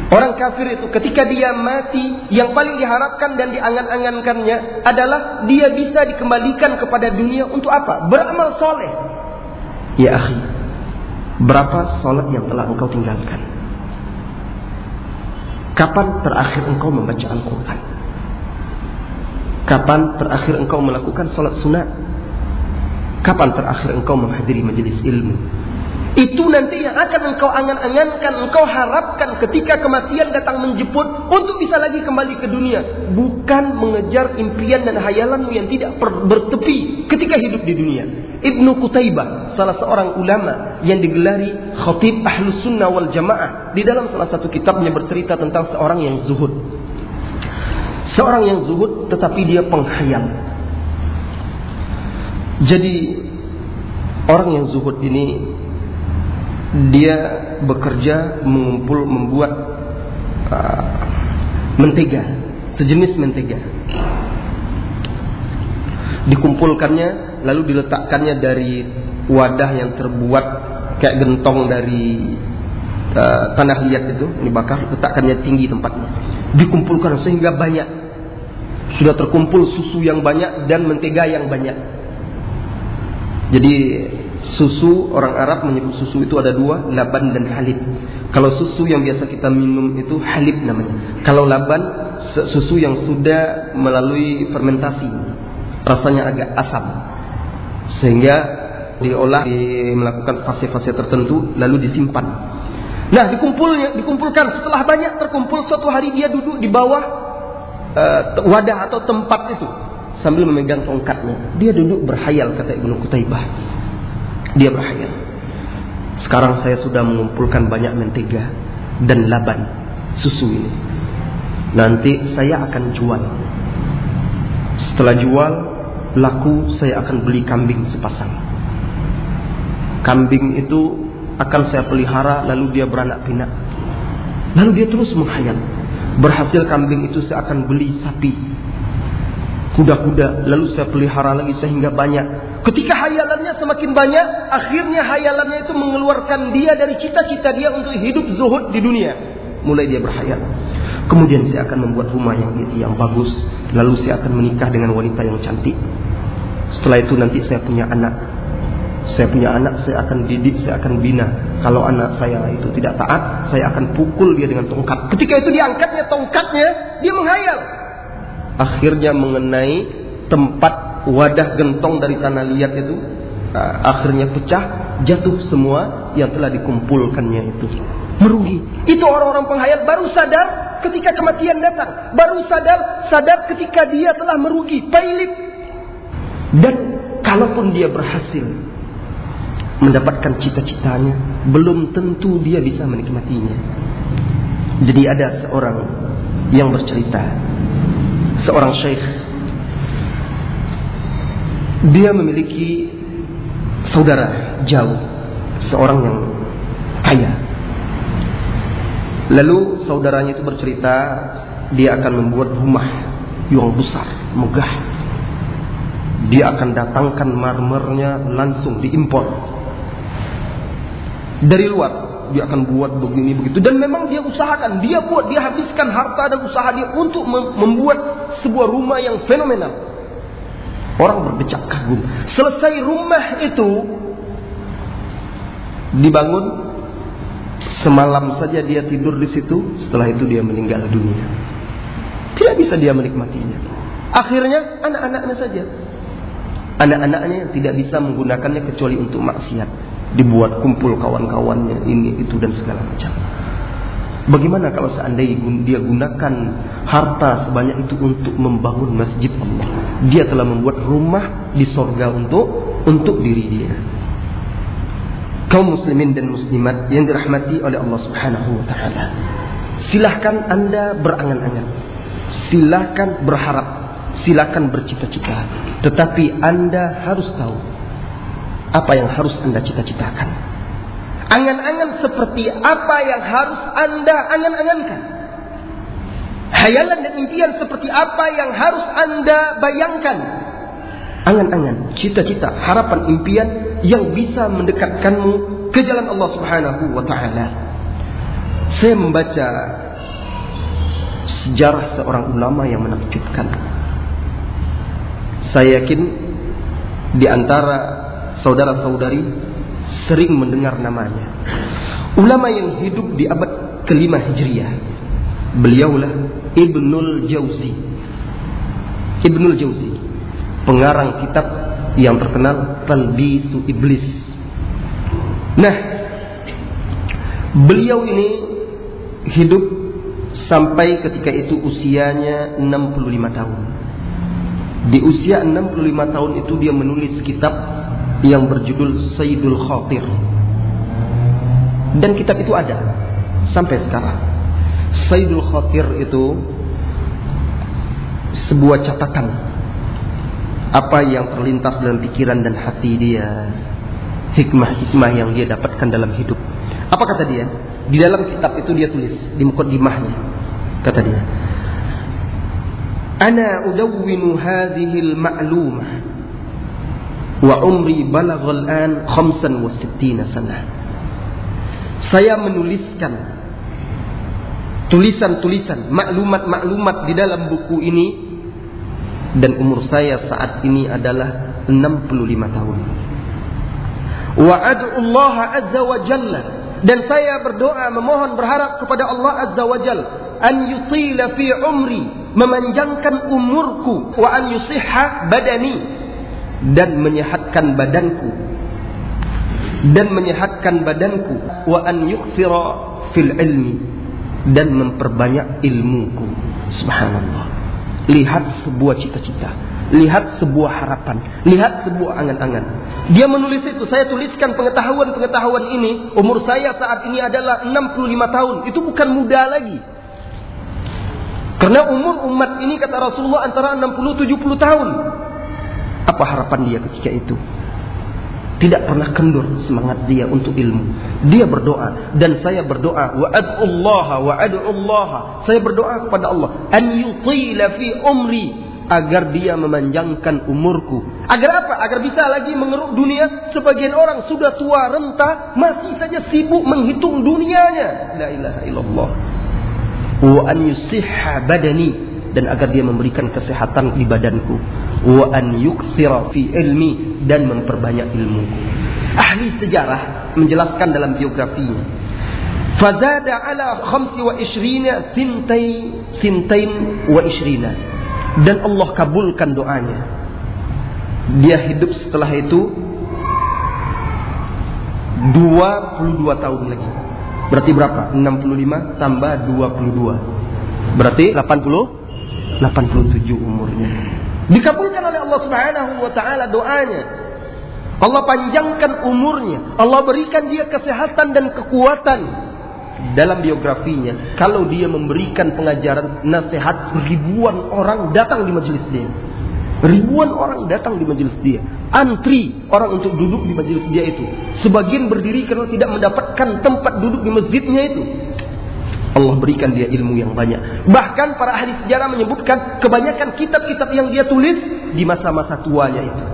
Orang kafir itu ketika dia mati yang paling diharapkan dan diangan-angankannya adalah dia bisa dikembalikan kepada dunia untuk apa? Beramal soleh. Ya akhi, berapa solat yang telah engkau tinggalkan? Kapan terakhir engkau membaca Al-Quran? Kapan terakhir engkau melakukan solat sunat? Kapan terakhir engkau menghadiri majelis ilmu? Itu nanti yang akan engkau angan-angankan, engkau harapkan ketika kematian datang menjemput untuk bisa lagi kembali ke dunia. Bukan mengejar impian dan hayalanmu yang tidak bertepi ketika hidup di dunia. Ibnu Qutaibah, salah seorang ulama yang digelari khatib ahlus sunnah wal jamaah. Di dalam salah satu kitabnya bercerita tentang seorang yang zuhud. Seorang yang zuhud tetapi dia penghayal. Jadi orang yang zuhud ini dia bekerja mengumpul membuat uh, mentega, sejenis mentega. Dikumpulkannya lalu diletakkannya dari wadah yang terbuat kayak gentong dari uh, tanah liat itu dibakar, letakkannya tinggi tempatnya. Dikumpulkan sehingga banyak sudah terkumpul susu yang banyak dan mentega yang banyak. Jadi susu orang Arab menyebut susu itu ada dua, laban dan halib. Kalau susu yang biasa kita minum itu halib namanya. Kalau laban susu yang sudah melalui fermentasi, rasanya agak asam. Sehingga diolah, di, melakukan fase-fase tertentu lalu disimpan. Nah, dikumpulnya, dikumpulkan setelah banyak terkumpul suatu hari dia duduk di bawah uh, wadah atau tempat itu sambil memegang tongkatnya. Dia duduk berhayal kata Ibnu Kutaibah. Dia berhayal. Sekarang saya sudah mengumpulkan banyak mentega dan laban susu ini. Nanti saya akan jual. Setelah jual, laku saya akan beli kambing sepasang. Kambing itu akan saya pelihara lalu dia beranak pinak. Lalu dia terus menghayal. Berhasil kambing itu saya akan beli sapi kuda-kuda lalu saya pelihara lagi sehingga banyak ketika hayalannya semakin banyak akhirnya hayalannya itu mengeluarkan dia dari cita-cita dia untuk hidup zuhud di dunia. Mulai dia berhayal. Kemudian saya akan membuat rumah yang yang bagus. Lalu saya akan menikah dengan wanita yang cantik. Setelah itu nanti saya punya anak. Saya punya anak saya akan didik saya akan bina. Kalau anak saya itu tidak taat saya akan pukul dia dengan tongkat. Ketika itu diangkatnya tongkatnya dia menghayal. Akhirnya mengenai tempat wadah gentong dari tanah liat itu uh, akhirnya pecah jatuh semua yang telah dikumpulkannya itu. Merugi. Itu orang-orang penghayal baru sadar ketika kematian datang. Baru sadar sadar ketika dia telah merugi. Pailit dan kalaupun dia berhasil mendapatkan cita-citanya belum tentu dia bisa menikmatinya. Jadi ada seorang yang bercerita. Seorang syekh dia memiliki saudara jauh seorang yang kaya. Lalu saudaranya itu bercerita dia akan membuat rumah yang besar megah. Dia akan datangkan marmernya langsung diimpor. Dari luar dia akan buat begini begitu. Dan memang dia usahakan dia buat dia habiskan harta dan usaha dia untuk membuat sebuah rumah yang fenomenal orang berdecak kagum. Selesai rumah itu dibangun semalam saja dia tidur di situ setelah itu dia meninggal dunia. Tidak bisa dia menikmatinya. Akhirnya anak-anaknya saja. Anak-anaknya tidak bisa menggunakannya kecuali untuk maksiat. Dibuat kumpul kawan-kawannya ini itu dan segala macam. Bagaimana kalau seandainya dia gunakan harta sebanyak itu untuk membangun masjid Allah? Dia telah membuat rumah di sorga untuk untuk diri dia. Kaum muslimin dan muslimat yang dirahmati oleh Allah Subhanahu wa taala. Silahkan Anda berangan-angan. Silahkan berharap. Silahkan bercita-cita. Tetapi Anda harus tahu apa yang harus Anda cita-citakan. Angan-angan seperti apa yang harus Anda angan-angankan. Hayalan dan impian seperti apa yang harus Anda bayangkan. Angan-angan, cita-cita, harapan, impian yang bisa mendekatkanmu ke jalan Allah Subhanahu wa taala. Saya membaca sejarah seorang ulama yang menakjubkan. Saya yakin di antara saudara-saudari sering mendengar namanya. Ulama yang hidup di abad kelima Hijriah. Beliaulah Ibnul Jauzi. Ibnul Jauzi. Pengarang kitab yang terkenal Talbisu Iblis. Nah, beliau ini hidup sampai ketika itu usianya 65 tahun. Di usia 65 tahun itu dia menulis kitab yang berjudul Sayyidul Khatir. Dan kitab itu ada sampai sekarang. Sayyidul Khatir itu sebuah catatan apa yang terlintas dalam pikiran dan hati dia, hikmah-hikmah yang dia dapatkan dalam hidup. Apa kata dia? Di dalam kitab itu dia tulis di mukaddimahnya. Kata dia, "Ana udawwinu hadhihi al-ma'lumah wa umri balagha al-an 65 sanah." Saya menuliskan tulisan-tulisan, maklumat-maklumat di dalam buku ini dan umur saya saat ini adalah 65 tahun. Wa Allah azza wa jalla dan saya berdoa memohon berharap kepada Allah azza wa jalla an yutila fi umri memanjangkan umurku wa an yusihha badani dan menyehatkan badanku. Dan menyehatkan badanku. Wa an yukthira fil ilmi. Dan memperbanyak ilmuku. Subhanallah. Lihat sebuah cita-cita, lihat sebuah harapan, lihat sebuah angan-angan. Dia menulis itu, saya tuliskan pengetahuan-pengetahuan ini, umur saya saat ini adalah 65 tahun, itu bukan muda lagi. Karena umur umat ini kata Rasulullah antara 60-70 tahun. Apa harapan dia ketika itu? Tidak pernah kendur semangat dia untuk ilmu. Dia berdoa dan saya berdoa wa ad'ullaha wa ad'ullaha. Saya berdoa kepada Allah an yutila fi umri agar dia memanjangkan umurku. Agar apa? Agar bisa lagi mengeruk dunia. Sebagian orang sudah tua renta masih saja sibuk menghitung dunianya. La ilaha illallah. Wa an yusihha badani dan agar dia memberikan kesehatan di badanku wa an fi ilmi dan memperbanyak ilmuku. Ahli sejarah menjelaskan dalam biografinya. Fazada ala khamsi wa ishrina sintai sintain wa ishrina. Dan Allah kabulkan doanya. Dia hidup setelah itu 22 tahun lagi. Berarti berapa? 65 tambah 22. Berarti 80 87 umurnya. Dikabulkan oleh Allah Subhanahu wa taala doanya. Allah panjangkan umurnya, Allah berikan dia kesehatan dan kekuatan dalam biografinya. Kalau dia memberikan pengajaran nasihat, ribuan orang datang di majelis dia. Ribuan orang datang di majelis dia. Antri orang untuk duduk di majelis dia itu. Sebagian berdiri karena tidak mendapatkan tempat duduk di masjidnya itu. Allah berikan dia ilmu yang banyak. Bahkan para ahli sejarah menyebutkan kebanyakan kitab-kitab yang dia tulis di masa-masa tuanya itu.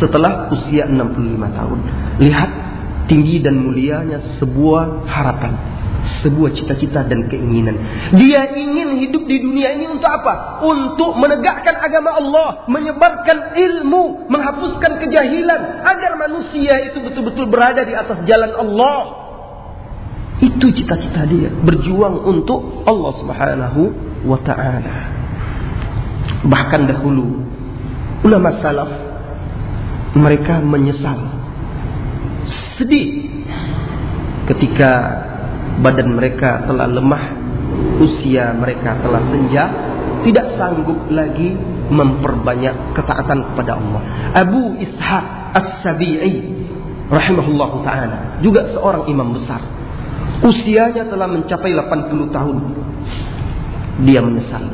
Setelah usia 65 tahun. Lihat tinggi dan mulianya sebuah harapan. Sebuah cita-cita dan keinginan. Dia ingin hidup di dunia ini untuk apa? Untuk menegakkan agama Allah. Menyebarkan ilmu. Menghapuskan kejahilan. Agar manusia itu betul-betul berada di atas jalan Allah. Itu cita-cita dia, berjuang untuk Allah Subhanahu wa taala. Bahkan dahulu ulama salaf mereka menyesal sedih ketika badan mereka telah lemah, usia mereka telah senja, tidak sanggup lagi memperbanyak ketaatan kepada Allah. Abu Ishaq As-Sabi'i rahimahullahu taala juga seorang imam besar Usianya telah mencapai 80 tahun. Dia menyesal.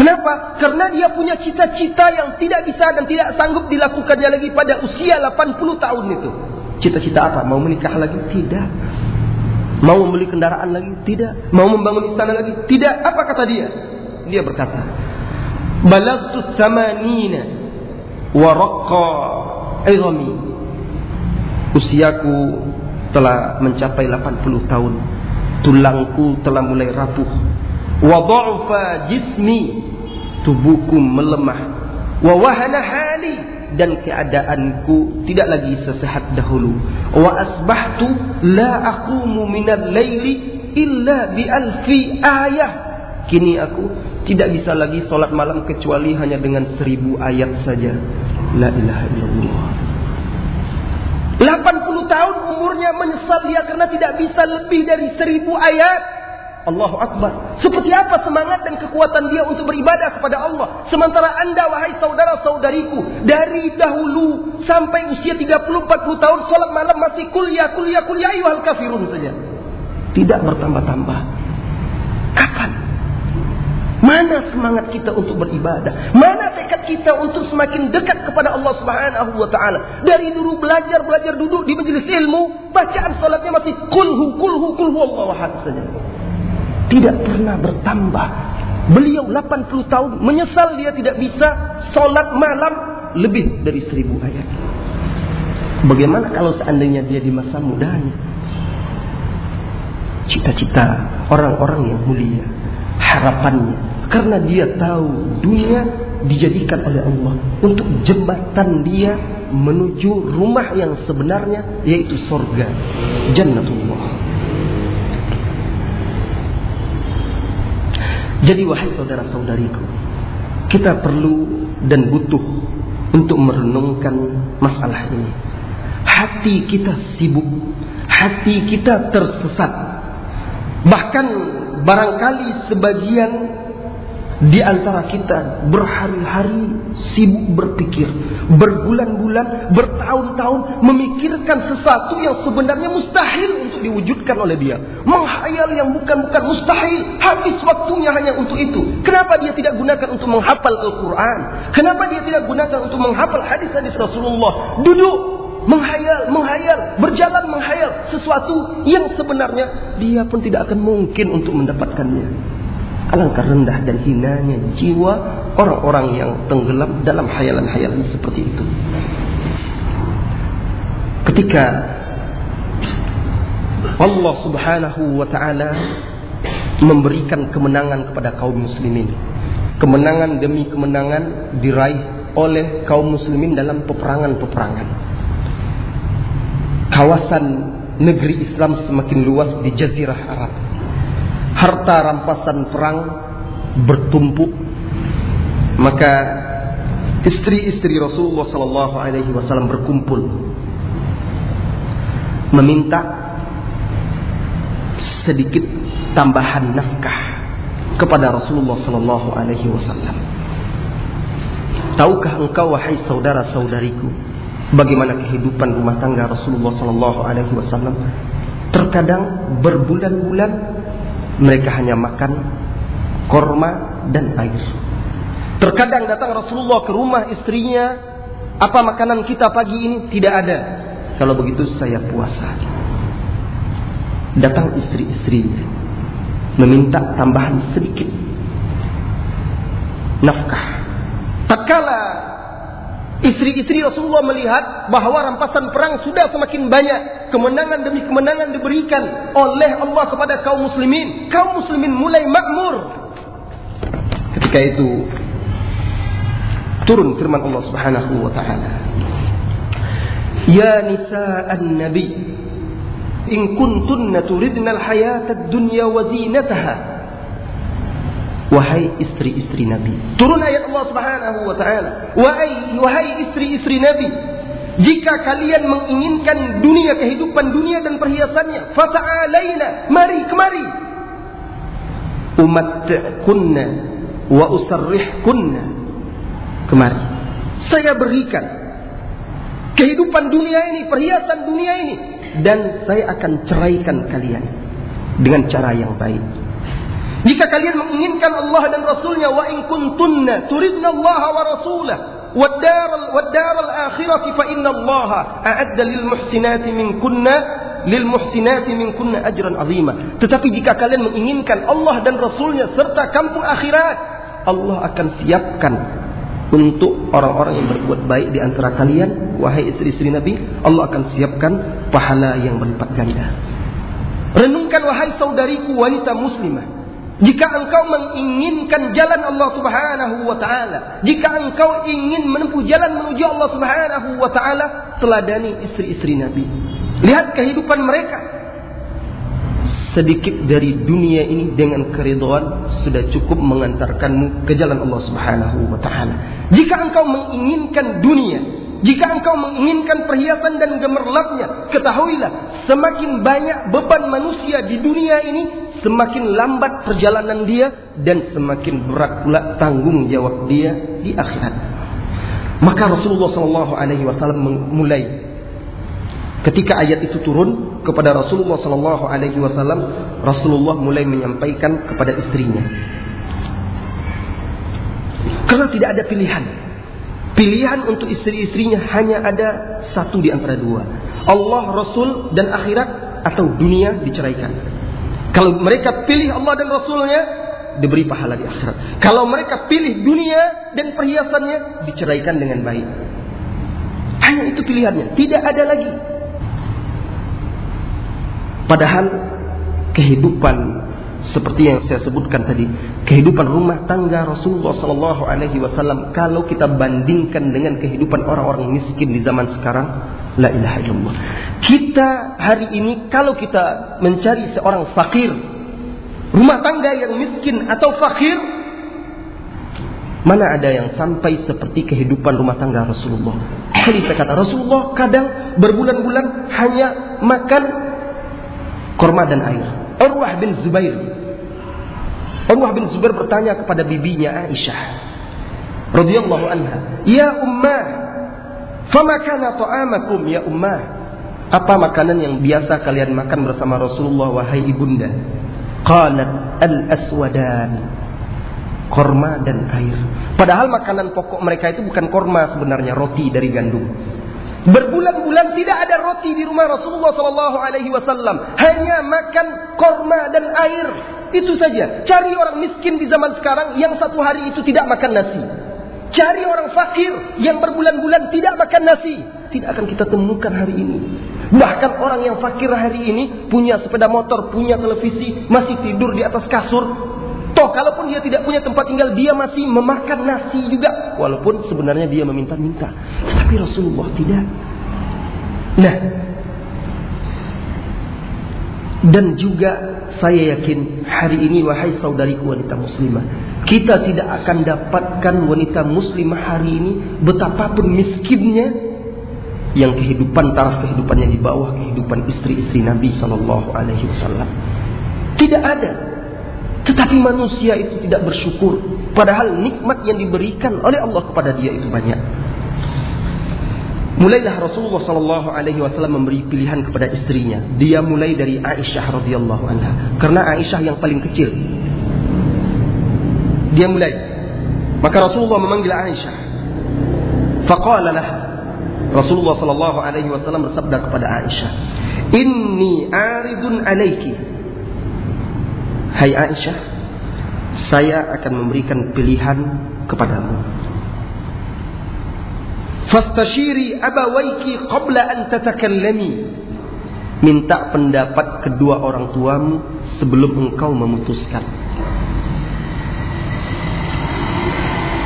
Kenapa? Karena dia punya cita-cita yang tidak bisa dan tidak sanggup dilakukannya lagi pada usia 80 tahun itu. Cita-cita apa? Mau menikah lagi? Tidak. Mau membeli kendaraan lagi? Tidak. Mau membangun istana lagi? Tidak. Apa kata dia? Dia berkata, Balagtu samanina wa raqqa Usiaku telah mencapai 80 tahun. Tulangku telah mulai rapuh. Wa dha'fa jismi. Tubuhku melemah. Wa wahana hali dan keadaanku tidak lagi sesehat dahulu. Wa asbahtu la aqumu minal laili illa bi alfi ayah. Kini aku tidak bisa lagi solat malam kecuali hanya dengan seribu ayat saja. La ilaha illallah. 80 tahun umurnya menyesal dia karena tidak bisa lebih dari seribu ayat. Allahu Akbar. Seperti apa semangat dan kekuatan dia untuk beribadah kepada Allah. Sementara anda wahai saudara-saudariku. Dari dahulu sampai usia 30-40 tahun. Salat malam masih kuliah, kuliah, kuliah. Ayuhal kafirun saja. Tidak bertambah-tambah. Kapan? Mana semangat kita untuk beribadah? Mana tekad kita untuk semakin dekat kepada Allah Subhanahu wa taala? Dari dulu belajar belajar duduk di majelis ilmu, bacaan salatnya masih kulhu kulhu kulhu Allah saja. Tidak pernah bertambah. Beliau 80 tahun menyesal dia tidak bisa salat malam lebih dari seribu ayat. Bagaimana kalau seandainya dia di masa mudanya? Cita-cita orang-orang yang mulia, harapannya karena dia tahu dunia dijadikan oleh Allah untuk jembatan dia menuju rumah yang sebenarnya yaitu surga jannatullah. Jadi wahai saudara-saudariku, kita perlu dan butuh untuk merenungkan masalah ini. Hati kita sibuk, hati kita tersesat. Bahkan barangkali sebagian di antara kita berhari-hari sibuk berpikir, berbulan-bulan, bertahun-tahun memikirkan sesuatu yang sebenarnya mustahil untuk diwujudkan oleh dia. Menghayal yang bukan-bukan mustahil, habis waktunya hanya untuk itu. Kenapa dia tidak gunakan untuk menghafal Al-Quran? Kenapa dia tidak gunakan untuk menghafal hadis-hadis Rasulullah? Duduk menghayal, menghayal, berjalan menghayal sesuatu yang sebenarnya dia pun tidak akan mungkin untuk mendapatkannya. Alangkah rendah dan hinanya jiwa orang-orang yang tenggelam dalam hayalan-hayalan seperti itu. Ketika Allah Subhanahu wa taala memberikan kemenangan kepada kaum muslimin. Kemenangan demi kemenangan diraih oleh kaum muslimin dalam peperangan-peperangan. Kawasan negeri Islam semakin luas di jazirah Arab. Harta rampasan perang bertumpuk. Maka istri-istri Rasulullah sallallahu alaihi wasallam berkumpul. Meminta sedikit tambahan nafkah kepada Rasulullah sallallahu alaihi wasallam. Tahukah engkau wahai saudara-saudariku bagaimana kehidupan rumah tangga Rasulullah sallallahu alaihi wasallam terkadang berbulan-bulan mereka hanya makan korma dan air. Terkadang datang Rasulullah ke rumah istrinya, apa makanan kita pagi ini? Tidak ada. Kalau begitu saya puasa. Datang istri-istrinya, meminta tambahan sedikit nafkah. Tatkala Istri-istri Rasulullah melihat bahwa rampasan perang sudah semakin banyak. Kemenangan demi kemenangan diberikan oleh Allah kepada kaum muslimin. Kaum muslimin mulai makmur. Ketika itu turun firman Allah Subhanahu wa taala. Ya nisa'an nabi in kuntunna turidna al-hayata ad-dunya wa zinataha Wahai istri-istri Nabi. Turun ayat Allah Subhanahu wa taala. Wahai wahai istri-istri Nabi, jika kalian menginginkan dunia kehidupan dunia dan perhiasannya, fata'alaina, mari kemari. Umat kunna wa usarrihkunna. Kemari. Saya berikan kehidupan dunia ini, perhiasan dunia ini dan saya akan ceraikan kalian dengan cara yang baik. Jika kalian menginginkan Allah dan Rasulnya wa in kuntunna turidna Allah wa rasulah والدار والدار الآخرة فإن الله أعد للمحسنات منكن للمحسنات منكن أجرا عظيما tetapi jika kalian menginginkan Allah dan Rasulnya serta kampung akhirat Allah akan siapkan untuk orang-orang yang berbuat baik di antara kalian wahai istri-istri Nabi Allah akan siapkan pahala yang berlipat ganda renungkan wahai saudariku wanita muslimah jika engkau menginginkan jalan Allah Subhanahu wa taala, jika engkau ingin menempuh jalan menuju Allah Subhanahu wa taala, teladani istri-istri Nabi. Lihat kehidupan mereka. Sedikit dari dunia ini dengan keridhaan sudah cukup mengantarkanmu ke jalan Allah Subhanahu wa taala. Jika engkau menginginkan dunia, jika engkau menginginkan perhiasan dan gemerlapnya, ketahuilah semakin banyak beban manusia di dunia ini, semakin lambat perjalanan dia dan semakin berat pula tanggung jawab dia di akhirat. Maka Rasulullah Shallallahu Alaihi Wasallam mulai ketika ayat itu turun kepada Rasulullah Shallallahu Alaihi Wasallam, Rasulullah mulai menyampaikan kepada istrinya, Karena tidak ada pilihan. Pilihan untuk istri-istrinya hanya ada satu di antara dua. Allah, Rasul, dan akhirat atau dunia diceraikan. Kalau mereka pilih Allah dan Rasulnya, diberi pahala di akhirat. Kalau mereka pilih dunia dan perhiasannya, diceraikan dengan baik. Hanya itu pilihannya, tidak ada lagi. Padahal kehidupan seperti yang saya sebutkan tadi, kehidupan rumah tangga Rasulullah Sallallahu Alaihi Wasallam kalau kita bandingkan dengan kehidupan orang-orang miskin di zaman sekarang, la ilaha illallah. Kita hari ini kalau kita mencari seorang fakir, rumah tangga yang miskin atau fakir, mana ada yang sampai seperti kehidupan rumah tangga Rasulullah? Khalifah kata Rasulullah kadang berbulan-bulan hanya makan korma dan air. Urwah bin Zubair. Urwah bin Zubair bertanya kepada bibinya Aisyah radhiyallahu anha, "Ya ummah, fama kana ta'amakum ya ummah?" Apa makanan yang biasa kalian makan bersama Rasulullah wahai ibunda? Qalat al-aswadan. Korma dan air. Padahal makanan pokok mereka itu bukan korma sebenarnya, roti dari gandum. Berbulan-bulan tidak ada roti di rumah Rasulullah Sallallahu Alaihi Wasallam, hanya makan korma dan air. Itu saja. Cari orang miskin di zaman sekarang yang satu hari itu tidak makan nasi. Cari orang fakir yang berbulan-bulan tidak makan nasi. Tidak akan kita temukan hari ini. Bahkan orang yang fakir hari ini punya sepeda motor, punya televisi, masih tidur di atas kasur, Toh kalaupun dia tidak punya tempat tinggal, dia masih memakan nasi juga. Walaupun sebenarnya dia meminta-minta. Tetapi Rasulullah tidak. Nah. Dan juga saya yakin hari ini wahai saudariku wanita muslimah. Kita tidak akan dapatkan wanita muslimah hari ini betapapun miskinnya yang kehidupan taraf kehidupannya di bawah kehidupan istri-istri Nabi Wasallam. Tidak ada. Tetapi manusia itu tidak bersyukur. Padahal nikmat yang diberikan oleh Allah kepada dia itu banyak. Mulailah Rasulullah Sallallahu Alaihi Wasallam memberi pilihan kepada istrinya. Dia mulai dari Aisyah radhiyallahu anha. Karena Aisyah yang paling kecil. Dia mulai. Maka Rasulullah memanggil Aisyah. Faqala lah. Rasulullah Sallallahu Alaihi Wasallam bersabda kepada Aisyah, Inni aridun alaiki Hai Aisyah, saya akan memberikan pilihan kepadamu. Fastashiri abawaiki qabla an tatakallami. Minta pendapat kedua orang tuamu sebelum engkau memutuskan.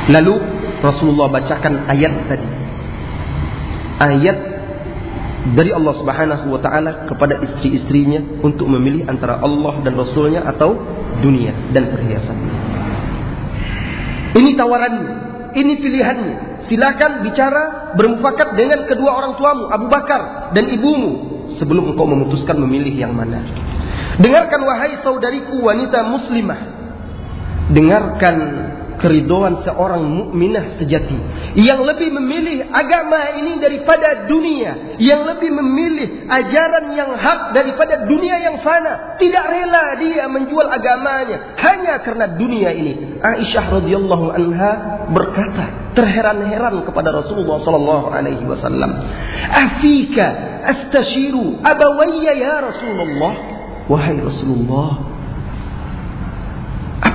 Lalu Rasulullah bacakan ayat tadi. Ayat dari Allah Subhanahu wa taala kepada istri-istrinya untuk memilih antara Allah dan Rasulnya atau dunia dan perhiasannya. Ini tawarannya, ini pilihannya. Silakan bicara bermufakat dengan kedua orang tuamu, Abu Bakar dan ibumu sebelum engkau memutuskan memilih yang mana. Dengarkan wahai saudariku wanita muslimah. Dengarkan keridoan seorang mukminah sejati. Yang lebih memilih agama ini daripada dunia. Yang lebih memilih ajaran yang hak daripada dunia yang fana. Tidak rela dia menjual agamanya hanya karena dunia ini. Aisyah radhiyallahu anha berkata terheran-heran kepada Rasulullah sallallahu alaihi wasallam afika astashiru abawayya ya Rasulullah? Wahai Rasulullah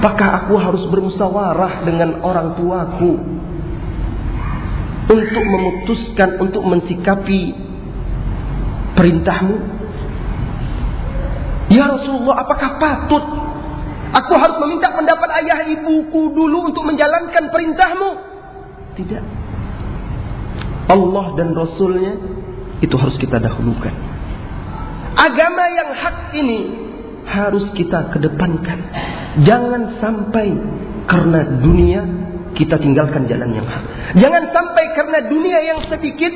Apakah aku harus bermusyawarah dengan orang tuaku untuk memutuskan untuk mensikapi perintahmu? Ya Rasulullah, apakah patut aku harus meminta pendapat ayah ibuku dulu untuk menjalankan perintahmu? Tidak. Allah dan Rasulnya itu harus kita dahulukan. Agama yang hak ini harus kita kedepankan. Jangan sampai karena dunia kita tinggalkan jalan yang hak. Jangan sampai karena dunia yang sedikit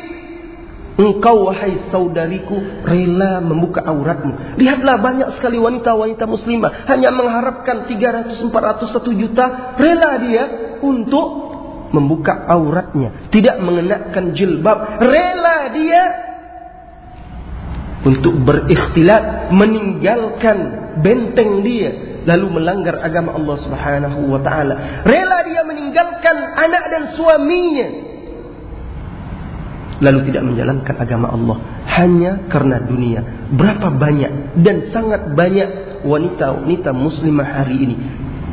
engkau wahai saudariku rela membuka auratmu. Lihatlah banyak sekali wanita-wanita muslimah hanya mengharapkan 300, 400, 1 juta rela dia untuk membuka auratnya, tidak mengenakan jilbab, rela dia untuk berikhtilat meninggalkan benteng dia lalu melanggar agama Allah Subhanahu wa taala. Rela dia meninggalkan anak dan suaminya lalu tidak menjalankan agama Allah hanya karena dunia. Berapa banyak dan sangat banyak wanita-wanita muslimah hari ini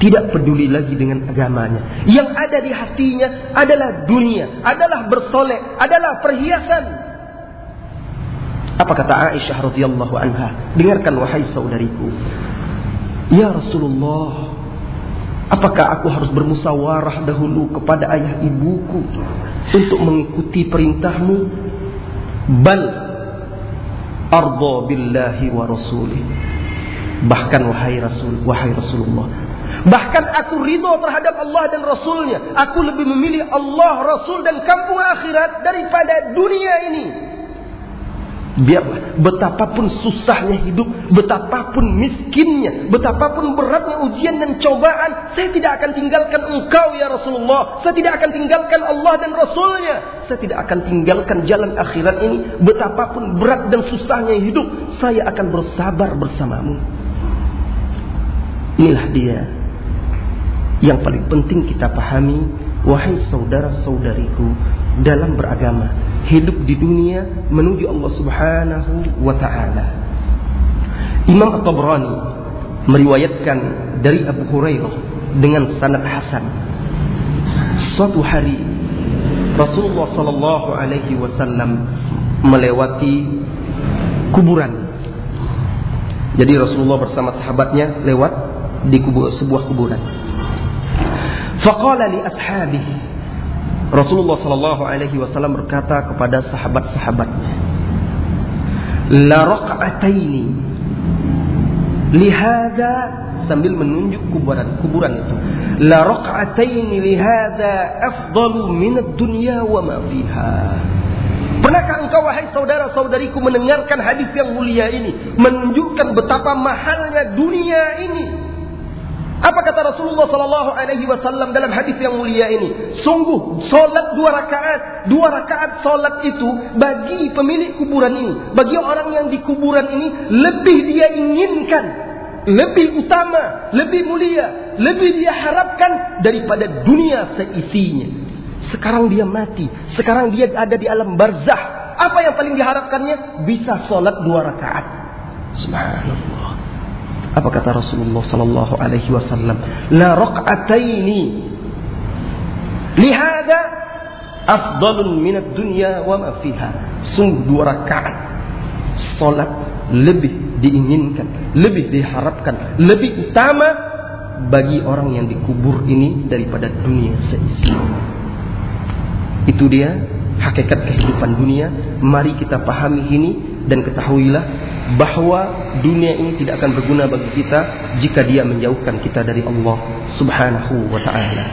tidak peduli lagi dengan agamanya. Yang ada di hatinya adalah dunia, adalah bersolek, adalah perhiasan. Apa kata Aisyah radhiyallahu anha? Dengarkan wahai saudariku. Ya Rasulullah, apakah aku harus bermusawarah dahulu kepada ayah ibuku untuk mengikuti perintahmu? Bal arda billahi wa rasulih. Bahkan wahai Rasul, wahai Rasulullah, Bahkan aku ridho terhadap Allah dan Rasulnya. Aku lebih memilih Allah, Rasul dan kampung akhirat daripada dunia ini. Biarlah betapapun susahnya hidup, betapapun miskinnya, betapapun beratnya ujian dan cobaan, saya tidak akan tinggalkan engkau ya Rasulullah. Saya tidak akan tinggalkan Allah dan Rasulnya. Saya tidak akan tinggalkan jalan akhirat ini, betapapun berat dan susahnya hidup, saya akan bersabar bersamamu. Inilah dia yang paling penting kita pahami, wahai saudara-saudariku dalam beragama, hidup di dunia menuju Allah Subhanahu wa taala. Imam At-Tabrani meriwayatkan dari Abu Hurairah dengan sanad hasan. Suatu hari Rasulullah sallallahu alaihi wasallam melewati kuburan. Jadi Rasulullah bersama sahabatnya lewat di kubur, sebuah kuburan. Faqala li ashabihi. Rasulullah sallallahu alaihi wasallam berkata kepada sahabat-sahabatnya La raq'ataini lihada sambil menunjuk kuburan kuburan itu la raq'ataini lihada afdalu min ad-dunya wa ma fiha. Pernahkah engkau wahai saudara-saudariku mendengarkan hadis yang mulia ini menunjukkan betapa mahalnya dunia ini apa kata Rasulullah Sallallahu Alaihi Wasallam dalam hadis yang mulia ini? Sungguh solat dua rakaat, dua rakaat solat itu bagi pemilik kuburan ini, bagi orang yang di kuburan ini lebih dia inginkan, lebih utama, lebih mulia, lebih dia harapkan daripada dunia seisinya. Sekarang dia mati, sekarang dia ada di alam barzah. Apa yang paling diharapkannya? Bisa solat dua rakaat. Subhanallah. Apa kata Rasulullah sallallahu alaihi wasallam? La raq'ataini lihada afdalun min ad-dunya wa ma fiha. Sungguh dua rakaat salat lebih diinginkan, lebih diharapkan, lebih utama bagi orang yang dikubur ini daripada dunia seisinya. Itu dia hakikat kehidupan dunia. Mari kita pahami ini dan ketahuilah bahwa dunia ini tidak akan berguna bagi kita jika dia menjauhkan kita dari Allah Subhanahu wa taala.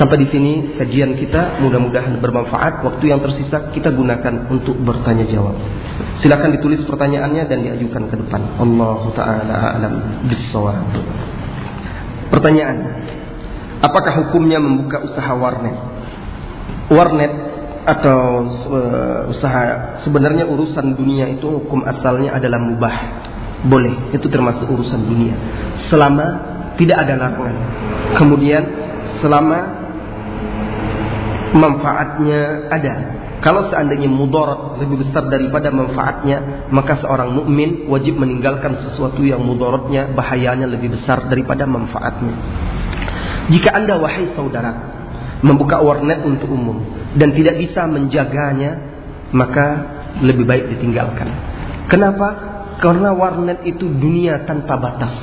Sampai di sini kajian kita mudah-mudahan bermanfaat. Waktu yang tersisa kita gunakan untuk bertanya jawab. Silakan ditulis pertanyaannya dan diajukan ke depan. Allah taala alam bisawab. Pertanyaan. Apakah hukumnya membuka usaha warnet? Warnet atau uh, usaha sebenarnya urusan dunia itu hukum asalnya adalah mubah. Boleh itu termasuk urusan dunia. Selama tidak ada larangan. Kemudian selama manfaatnya ada. Kalau seandainya mudarat lebih besar daripada manfaatnya maka seorang mukmin wajib meninggalkan sesuatu yang mudaratnya bahayanya lebih besar daripada manfaatnya. Jika anda wahai saudara membuka warnet untuk umum dan tidak bisa menjaganya, maka lebih baik ditinggalkan. Kenapa? Karena warnet itu dunia tanpa batas.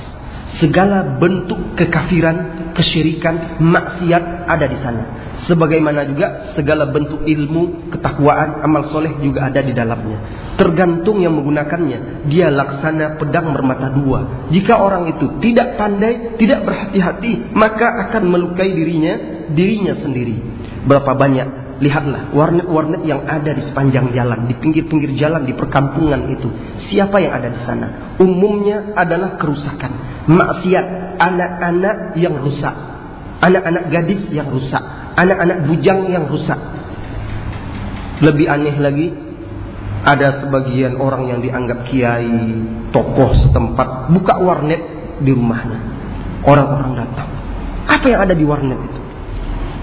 Segala bentuk kekafiran, kesyirikan, maksiat ada di sana. Sebagaimana juga segala bentuk ilmu, ketakwaan, amal soleh juga ada di dalamnya. Tergantung yang menggunakannya. Dia laksana pedang bermata dua. Jika orang itu tidak pandai, tidak berhati-hati, maka akan melukai dirinya, dirinya sendiri. Berapa banyak lihatlah warnet-warnet yang ada di sepanjang jalan, di pinggir-pinggir jalan, di perkampungan itu. Siapa yang ada di sana? Umumnya adalah kerusakan, maksiat, anak-anak yang rusak, anak-anak gadis yang rusak, anak-anak bujang yang rusak. Lebih aneh lagi, ada sebagian orang yang dianggap kiai, tokoh setempat, buka warnet di rumahnya. Orang-orang datang. Apa yang ada di warnet itu?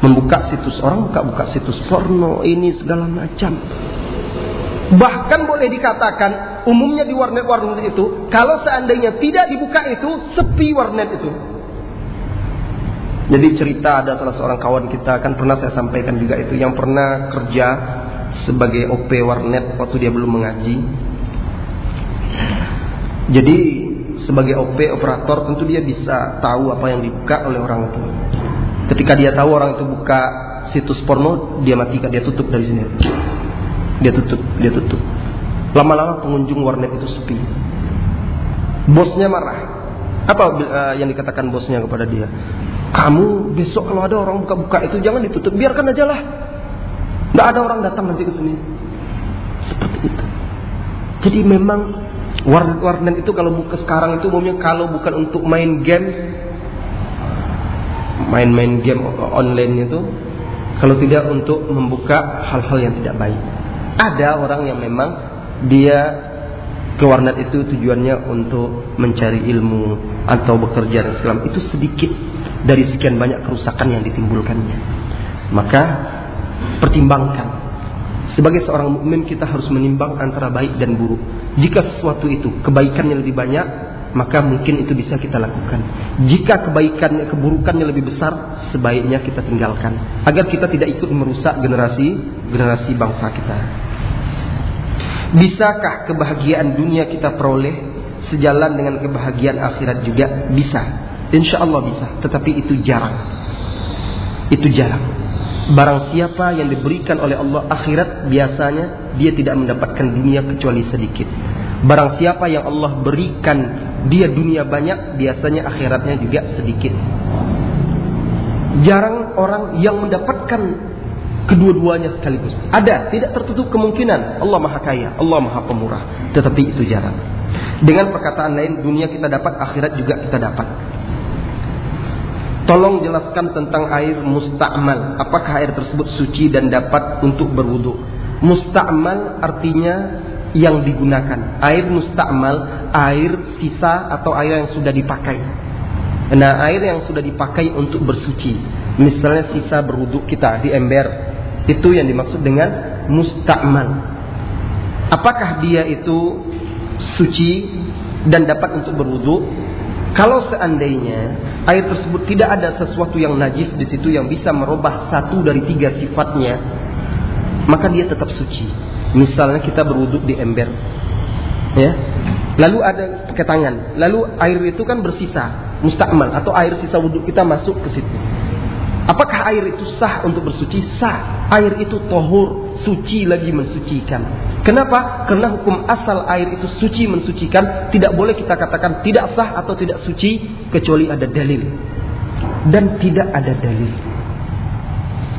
Membuka situs orang, buka-buka situs porno, ini segala macam. Bahkan boleh dikatakan umumnya di warnet-warnet itu, kalau seandainya tidak dibuka itu, sepi warnet itu. Jadi cerita ada salah seorang kawan kita kan pernah saya sampaikan juga itu yang pernah kerja sebagai OP warnet waktu dia belum mengaji. Jadi sebagai OP operator tentu dia bisa tahu apa yang dibuka oleh orang itu. Ketika dia tahu orang itu buka situs porno, dia matikan, dia tutup dari sini. Dia tutup, dia tutup. Lama-lama pengunjung warnet itu sepi. Bosnya marah. Apa uh, yang dikatakan bosnya kepada dia? Kamu besok kalau ada orang buka-buka itu jangan ditutup, biarkan aja lah. Nggak ada orang datang nanti ke sini. Seperti itu. Jadi memang warnet itu kalau buka sekarang itu umumnya kalau bukan untuk main game, main-main game online itu, kalau tidak untuk membuka hal-hal yang tidak baik. Ada orang yang memang dia ke warnet itu tujuannya untuk mencari ilmu atau bekerja di Islam itu sedikit dari sekian banyak kerusakan yang ditimbulkannya. Maka pertimbangkan. Sebagai seorang mukmin kita harus menimbang antara baik dan buruk. Jika sesuatu itu kebaikannya lebih banyak, maka mungkin itu bisa kita lakukan. Jika kebaikannya, keburukannya lebih besar, sebaiknya kita tinggalkan agar kita tidak ikut merusak generasi generasi bangsa kita. Bisakah kebahagiaan dunia kita peroleh sejalan dengan kebahagiaan akhirat juga? Bisa. Insya Allah bisa. Tetapi itu jarang. Itu jarang. Barang siapa yang diberikan oleh Allah akhirat biasanya dia tidak mendapatkan dunia kecuali sedikit. Barang siapa yang Allah berikan dia dunia banyak biasanya akhiratnya juga sedikit. Jarang orang yang mendapatkan kedua-duanya sekaligus. Ada, tidak tertutup kemungkinan. Allah Maha Kaya, Allah Maha Pemurah. Tetapi itu jarang. Dengan perkataan lain, dunia kita dapat, akhirat juga kita dapat. Tolong jelaskan tentang air musta'mal. Apakah air tersebut suci dan dapat untuk berwudu? Musta'mal artinya yang digunakan. Air musta'mal, air sisa atau air yang sudah dipakai. Nah, air yang sudah dipakai untuk bersuci. Misalnya sisa berwudu kita di ember. Itu yang dimaksud dengan musta'mal. Apakah dia itu suci dan dapat untuk berwudu? Kalau seandainya air tersebut tidak ada sesuatu yang najis di situ yang bisa merubah satu dari tiga sifatnya, maka dia tetap suci. Misalnya kita berwuduk di ember, ya, lalu ada pakai tangan, lalu air itu kan bersisa, mustakmal atau air sisa wuduk kita masuk ke situ. Apakah air itu sah untuk bersuci? Sah. Air itu tohur, suci lagi mensucikan. Kenapa? Karena hukum asal air itu suci mensucikan, tidak boleh kita katakan tidak sah atau tidak suci kecuali ada dalil. Dan tidak ada dalil.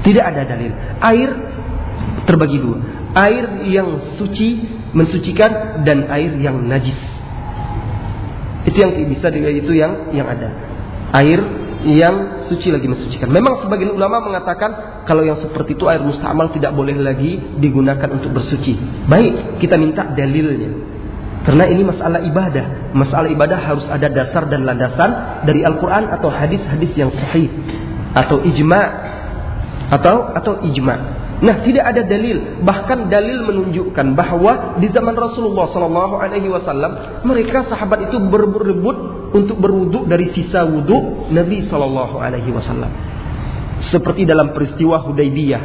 Tidak ada dalil. Air terbagi dua. Air yang suci mensucikan dan air yang najis. Itu yang bisa itu yang yang ada. Air yang suci lagi mensucikan. Memang sebagian ulama mengatakan kalau yang seperti itu air mustamal tidak boleh lagi digunakan untuk bersuci. Baik, kita minta dalilnya. Karena ini masalah ibadah. Masalah ibadah harus ada dasar dan landasan dari Al-Quran atau hadis-hadis yang sahih. Atau ijma' atau atau ijma'. Nah, tidak ada dalil. Bahkan dalil menunjukkan bahwa di zaman Rasulullah Sallallahu Alaihi Wasallam mereka sahabat itu berebut-rebut untuk berwudhu dari sisa wudhu Nabi Sallallahu Alaihi Wasallam. Seperti dalam peristiwa Hudaybiyah,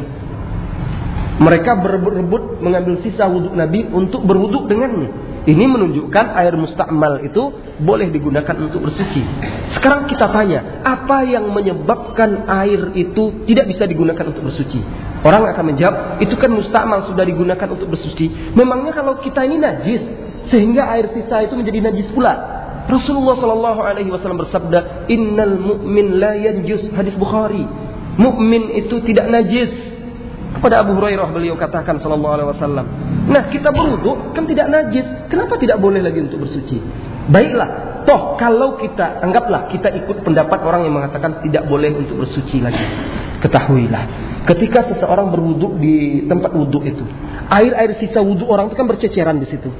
mereka berebut-rebut mengambil sisa wudhu Nabi untuk berwudhu dengannya. Ini menunjukkan air mustakmal itu boleh digunakan untuk bersuci. Sekarang kita tanya, apa yang menyebabkan air itu tidak bisa digunakan untuk bersuci? Orang akan menjawab, itu kan mustakmal sudah digunakan untuk bersuci. Memangnya kalau kita ini najis, sehingga air sisa itu menjadi najis pula. Rasulullah Shallallahu Alaihi Wasallam bersabda, Innal mu'min la yanjus hadis Bukhari. Mukmin itu tidak najis. Kepada Abu Hurairah beliau katakan Shallallahu Alaihi Wasallam. Nah kita berwudu kan tidak najis. Kenapa tidak boleh lagi untuk bersuci? Baiklah, toh kalau kita anggaplah kita ikut pendapat orang yang mengatakan tidak boleh untuk bersuci lagi. Ketahuilah, ketika seseorang berwudu di tempat wudu itu, air-air sisa wudu orang itu kan berceceran di situ.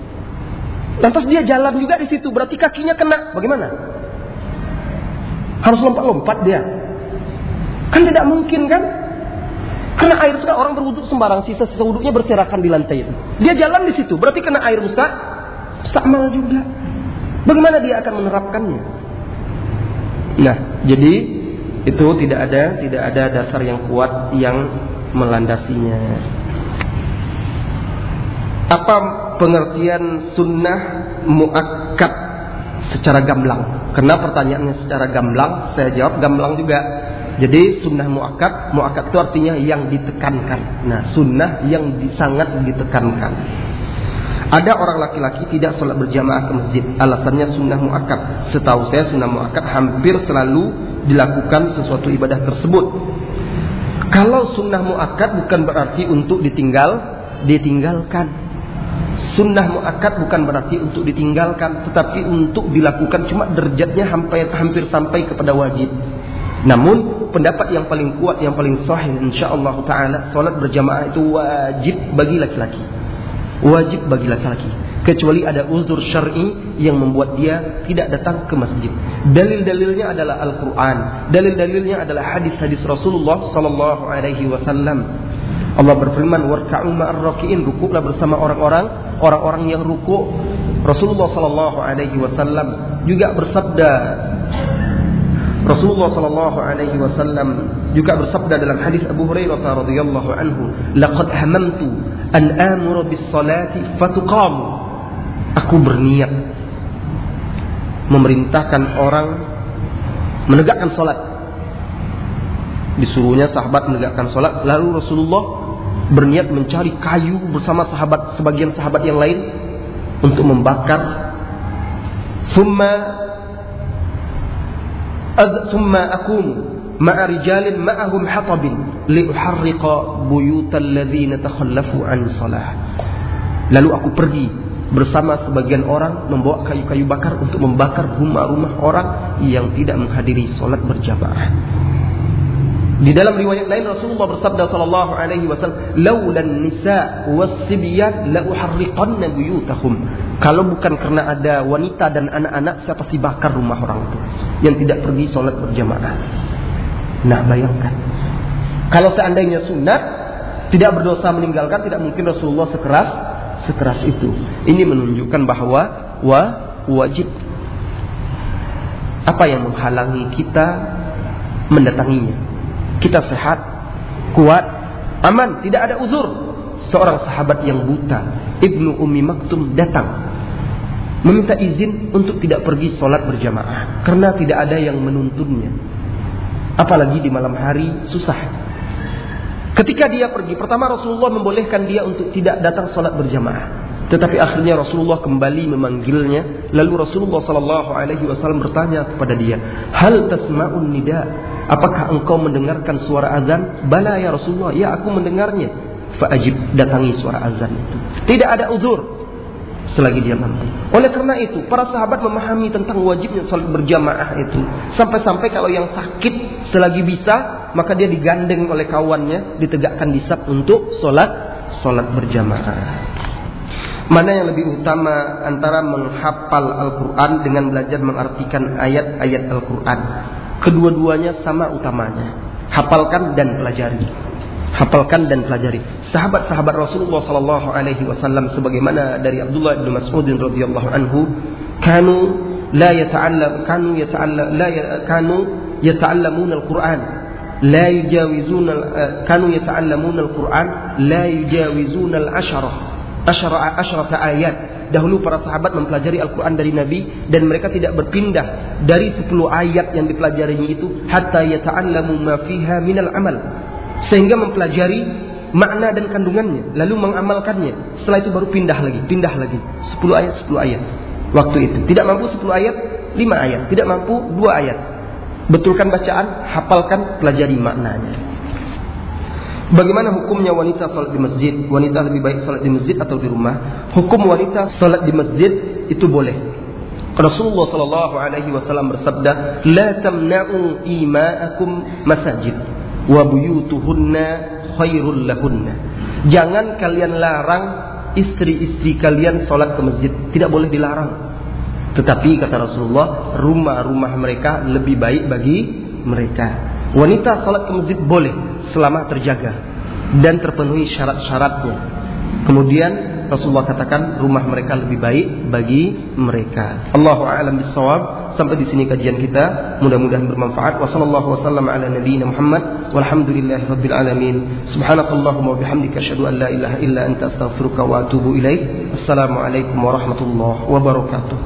Lantas dia jalan juga di situ, berarti kakinya kena. Bagaimana? Harus lompat-lompat dia. Kan tidak mungkin kan? Karena air kan orang berwudhu sembarang, sisa-sisa wudhunya berserakan di lantai itu. Dia jalan di situ, berarti kena air mustaq, mustakmal juga. Bagaimana dia akan menerapkannya? Nah, jadi itu tidak ada tidak ada dasar yang kuat yang melandasinya. Apa pengertian sunnah muakkad secara gamblang? Karena pertanyaannya secara gamblang, saya jawab gamblang juga. Jadi sunnah muakkad, muakkad itu artinya yang ditekankan. Nah, sunnah yang sangat ditekankan. Ada orang laki-laki tidak sholat berjamaah ke masjid. Alasannya sunnah muakkad. Setahu saya sunnah muakkad hampir selalu dilakukan sesuatu ibadah tersebut. Kalau sunnah muakkad bukan berarti untuk ditinggal, ditinggalkan. Sunnah muakkad bukan berarti untuk ditinggalkan, tetapi untuk dilakukan cuma derajatnya hampir hampir sampai kepada wajib. Namun pendapat yang paling kuat, yang paling sahih insyaallah taala salat berjamaah itu wajib bagi laki-laki. Wajib bagi laki-laki. Kecuali ada uzur syar'i yang membuat dia tidak datang ke masjid. Dalil-dalilnya adalah Al-Quran. Dalil-dalilnya adalah hadis-hadis Rasulullah Sallallahu Alaihi Wasallam. Allah berfirman, "Warka'u ma'ar raki'in." Rukuklah bersama orang-orang, orang-orang yang rukuk. Rasulullah Sallallahu Alaihi Wasallam juga bersabda, Rasulullah sallallahu alaihi wasallam juga bersabda dalam hadis Abu Hurairah radhiyallahu anhu, "Laqad hamamtu an amura bis salati fatuqam." Aku berniat memerintahkan orang menegakkan salat. Disuruhnya sahabat menegakkan salat, lalu Rasulullah berniat mencari kayu bersama sahabat sebagian sahabat yang lain untuk membakar. Summa ثم أقوم مع رجال معهم حطب لأحرق بيوت الذين تخلفوا عن صلاة lalu aku pergi bersama sebagian orang membawa kayu-kayu bakar untuk membakar rumah-rumah orang yang tidak menghadiri solat berjamaah. Di dalam riwayat lain Rasulullah bersabda sallallahu alaihi wasallam, "Laulan nisa was-sibyan la uharriqanna buyutahum." Kalau bukan karena ada wanita dan anak-anak, saya pasti bakar rumah orang itu yang tidak pergi sholat berjamaah. Nah, bayangkan. Kalau seandainya sunat, tidak berdosa meninggalkan, tidak mungkin Rasulullah sekeras sekeras itu. Ini menunjukkan bahwa wa wajib. Apa yang menghalangi kita mendatanginya? Kita sehat, kuat, aman, tidak ada uzur. Seorang sahabat yang buta, Ibnu Umi Maktum datang meminta izin untuk tidak pergi sholat berjamaah karena tidak ada yang menuntunnya. Apalagi di malam hari susah. Ketika dia pergi, pertama Rasulullah membolehkan dia untuk tidak datang sholat berjamaah. Tetapi akhirnya Rasulullah kembali memanggilnya. Lalu Rasulullah Sallallahu Alaihi Wasallam bertanya kepada dia, Hal tasma'un nida? Apakah engkau mendengarkan suara azan? Bala ya Rasulullah. Ya aku mendengarnya. Fa'ajib datangi suara azan itu. Tidak ada uzur selagi dia mampu. Oleh karena itu, para sahabat memahami tentang wajibnya salat berjamaah itu. Sampai-sampai kalau yang sakit selagi bisa, maka dia digandeng oleh kawannya, ditegakkan di sab untuk salat salat berjamaah. Mana yang lebih utama antara menghafal Al-Quran dengan belajar mengartikan ayat-ayat Al-Quran? Kedua-duanya sama utamanya. Hafalkan dan pelajari hafalkan dan pelajari. Sahabat-sahabat Rasulullah sallallahu alaihi wasallam sebagaimana dari Abdullah bin Mas'ud radhiyallahu anhu, kanu la yata'allam kanu yata'allam la kanu yata'allamuna al-Qur'an la yujawizuna kanu yata'allamuna al-Qur'an la yujawizuna al-ashara ashara asharata ayat dahulu para sahabat mempelajari Al-Quran dari Nabi dan mereka tidak berpindah dari 10 ayat yang dipelajarinya itu hatta yata'allamu ma fiha minal amal sehingga mempelajari makna dan kandungannya lalu mengamalkannya setelah itu baru pindah lagi pindah lagi 10 ayat 10 ayat waktu itu tidak mampu 10 ayat 5 ayat tidak mampu 2 ayat betulkan bacaan hafalkan pelajari maknanya Bagaimana hukumnya wanita salat di masjid? Wanita lebih baik salat di masjid atau di rumah? Hukum wanita salat di masjid itu boleh. Rasulullah sallallahu alaihi wasallam bersabda, "La tamna'u ima'akum masajid." Wa buyutuhunna khairul lahunna. Jangan kalian larang istri-istri kalian sholat ke masjid. Tidak boleh dilarang. Tetapi kata Rasulullah, rumah-rumah mereka lebih baik bagi mereka. Wanita salat ke masjid boleh selama terjaga dan terpenuhi syarat-syaratnya. Kemudian Rasulullah katakan rumah mereka lebih baik bagi mereka. Allahu a'lam bissawab. Sampai di sini kajian kita. Mudah-mudahan bermanfaat. Wassallallahu wasallam ala nabiyyina Muhammad walhamdulillahi rabbil alamin. Subhanakallahumma wa bihamdika asyhadu an la ilaha illa anta astaghfiruka wa atubu ilaik. Assalamualaikum warahmatullahi wabarakatuh.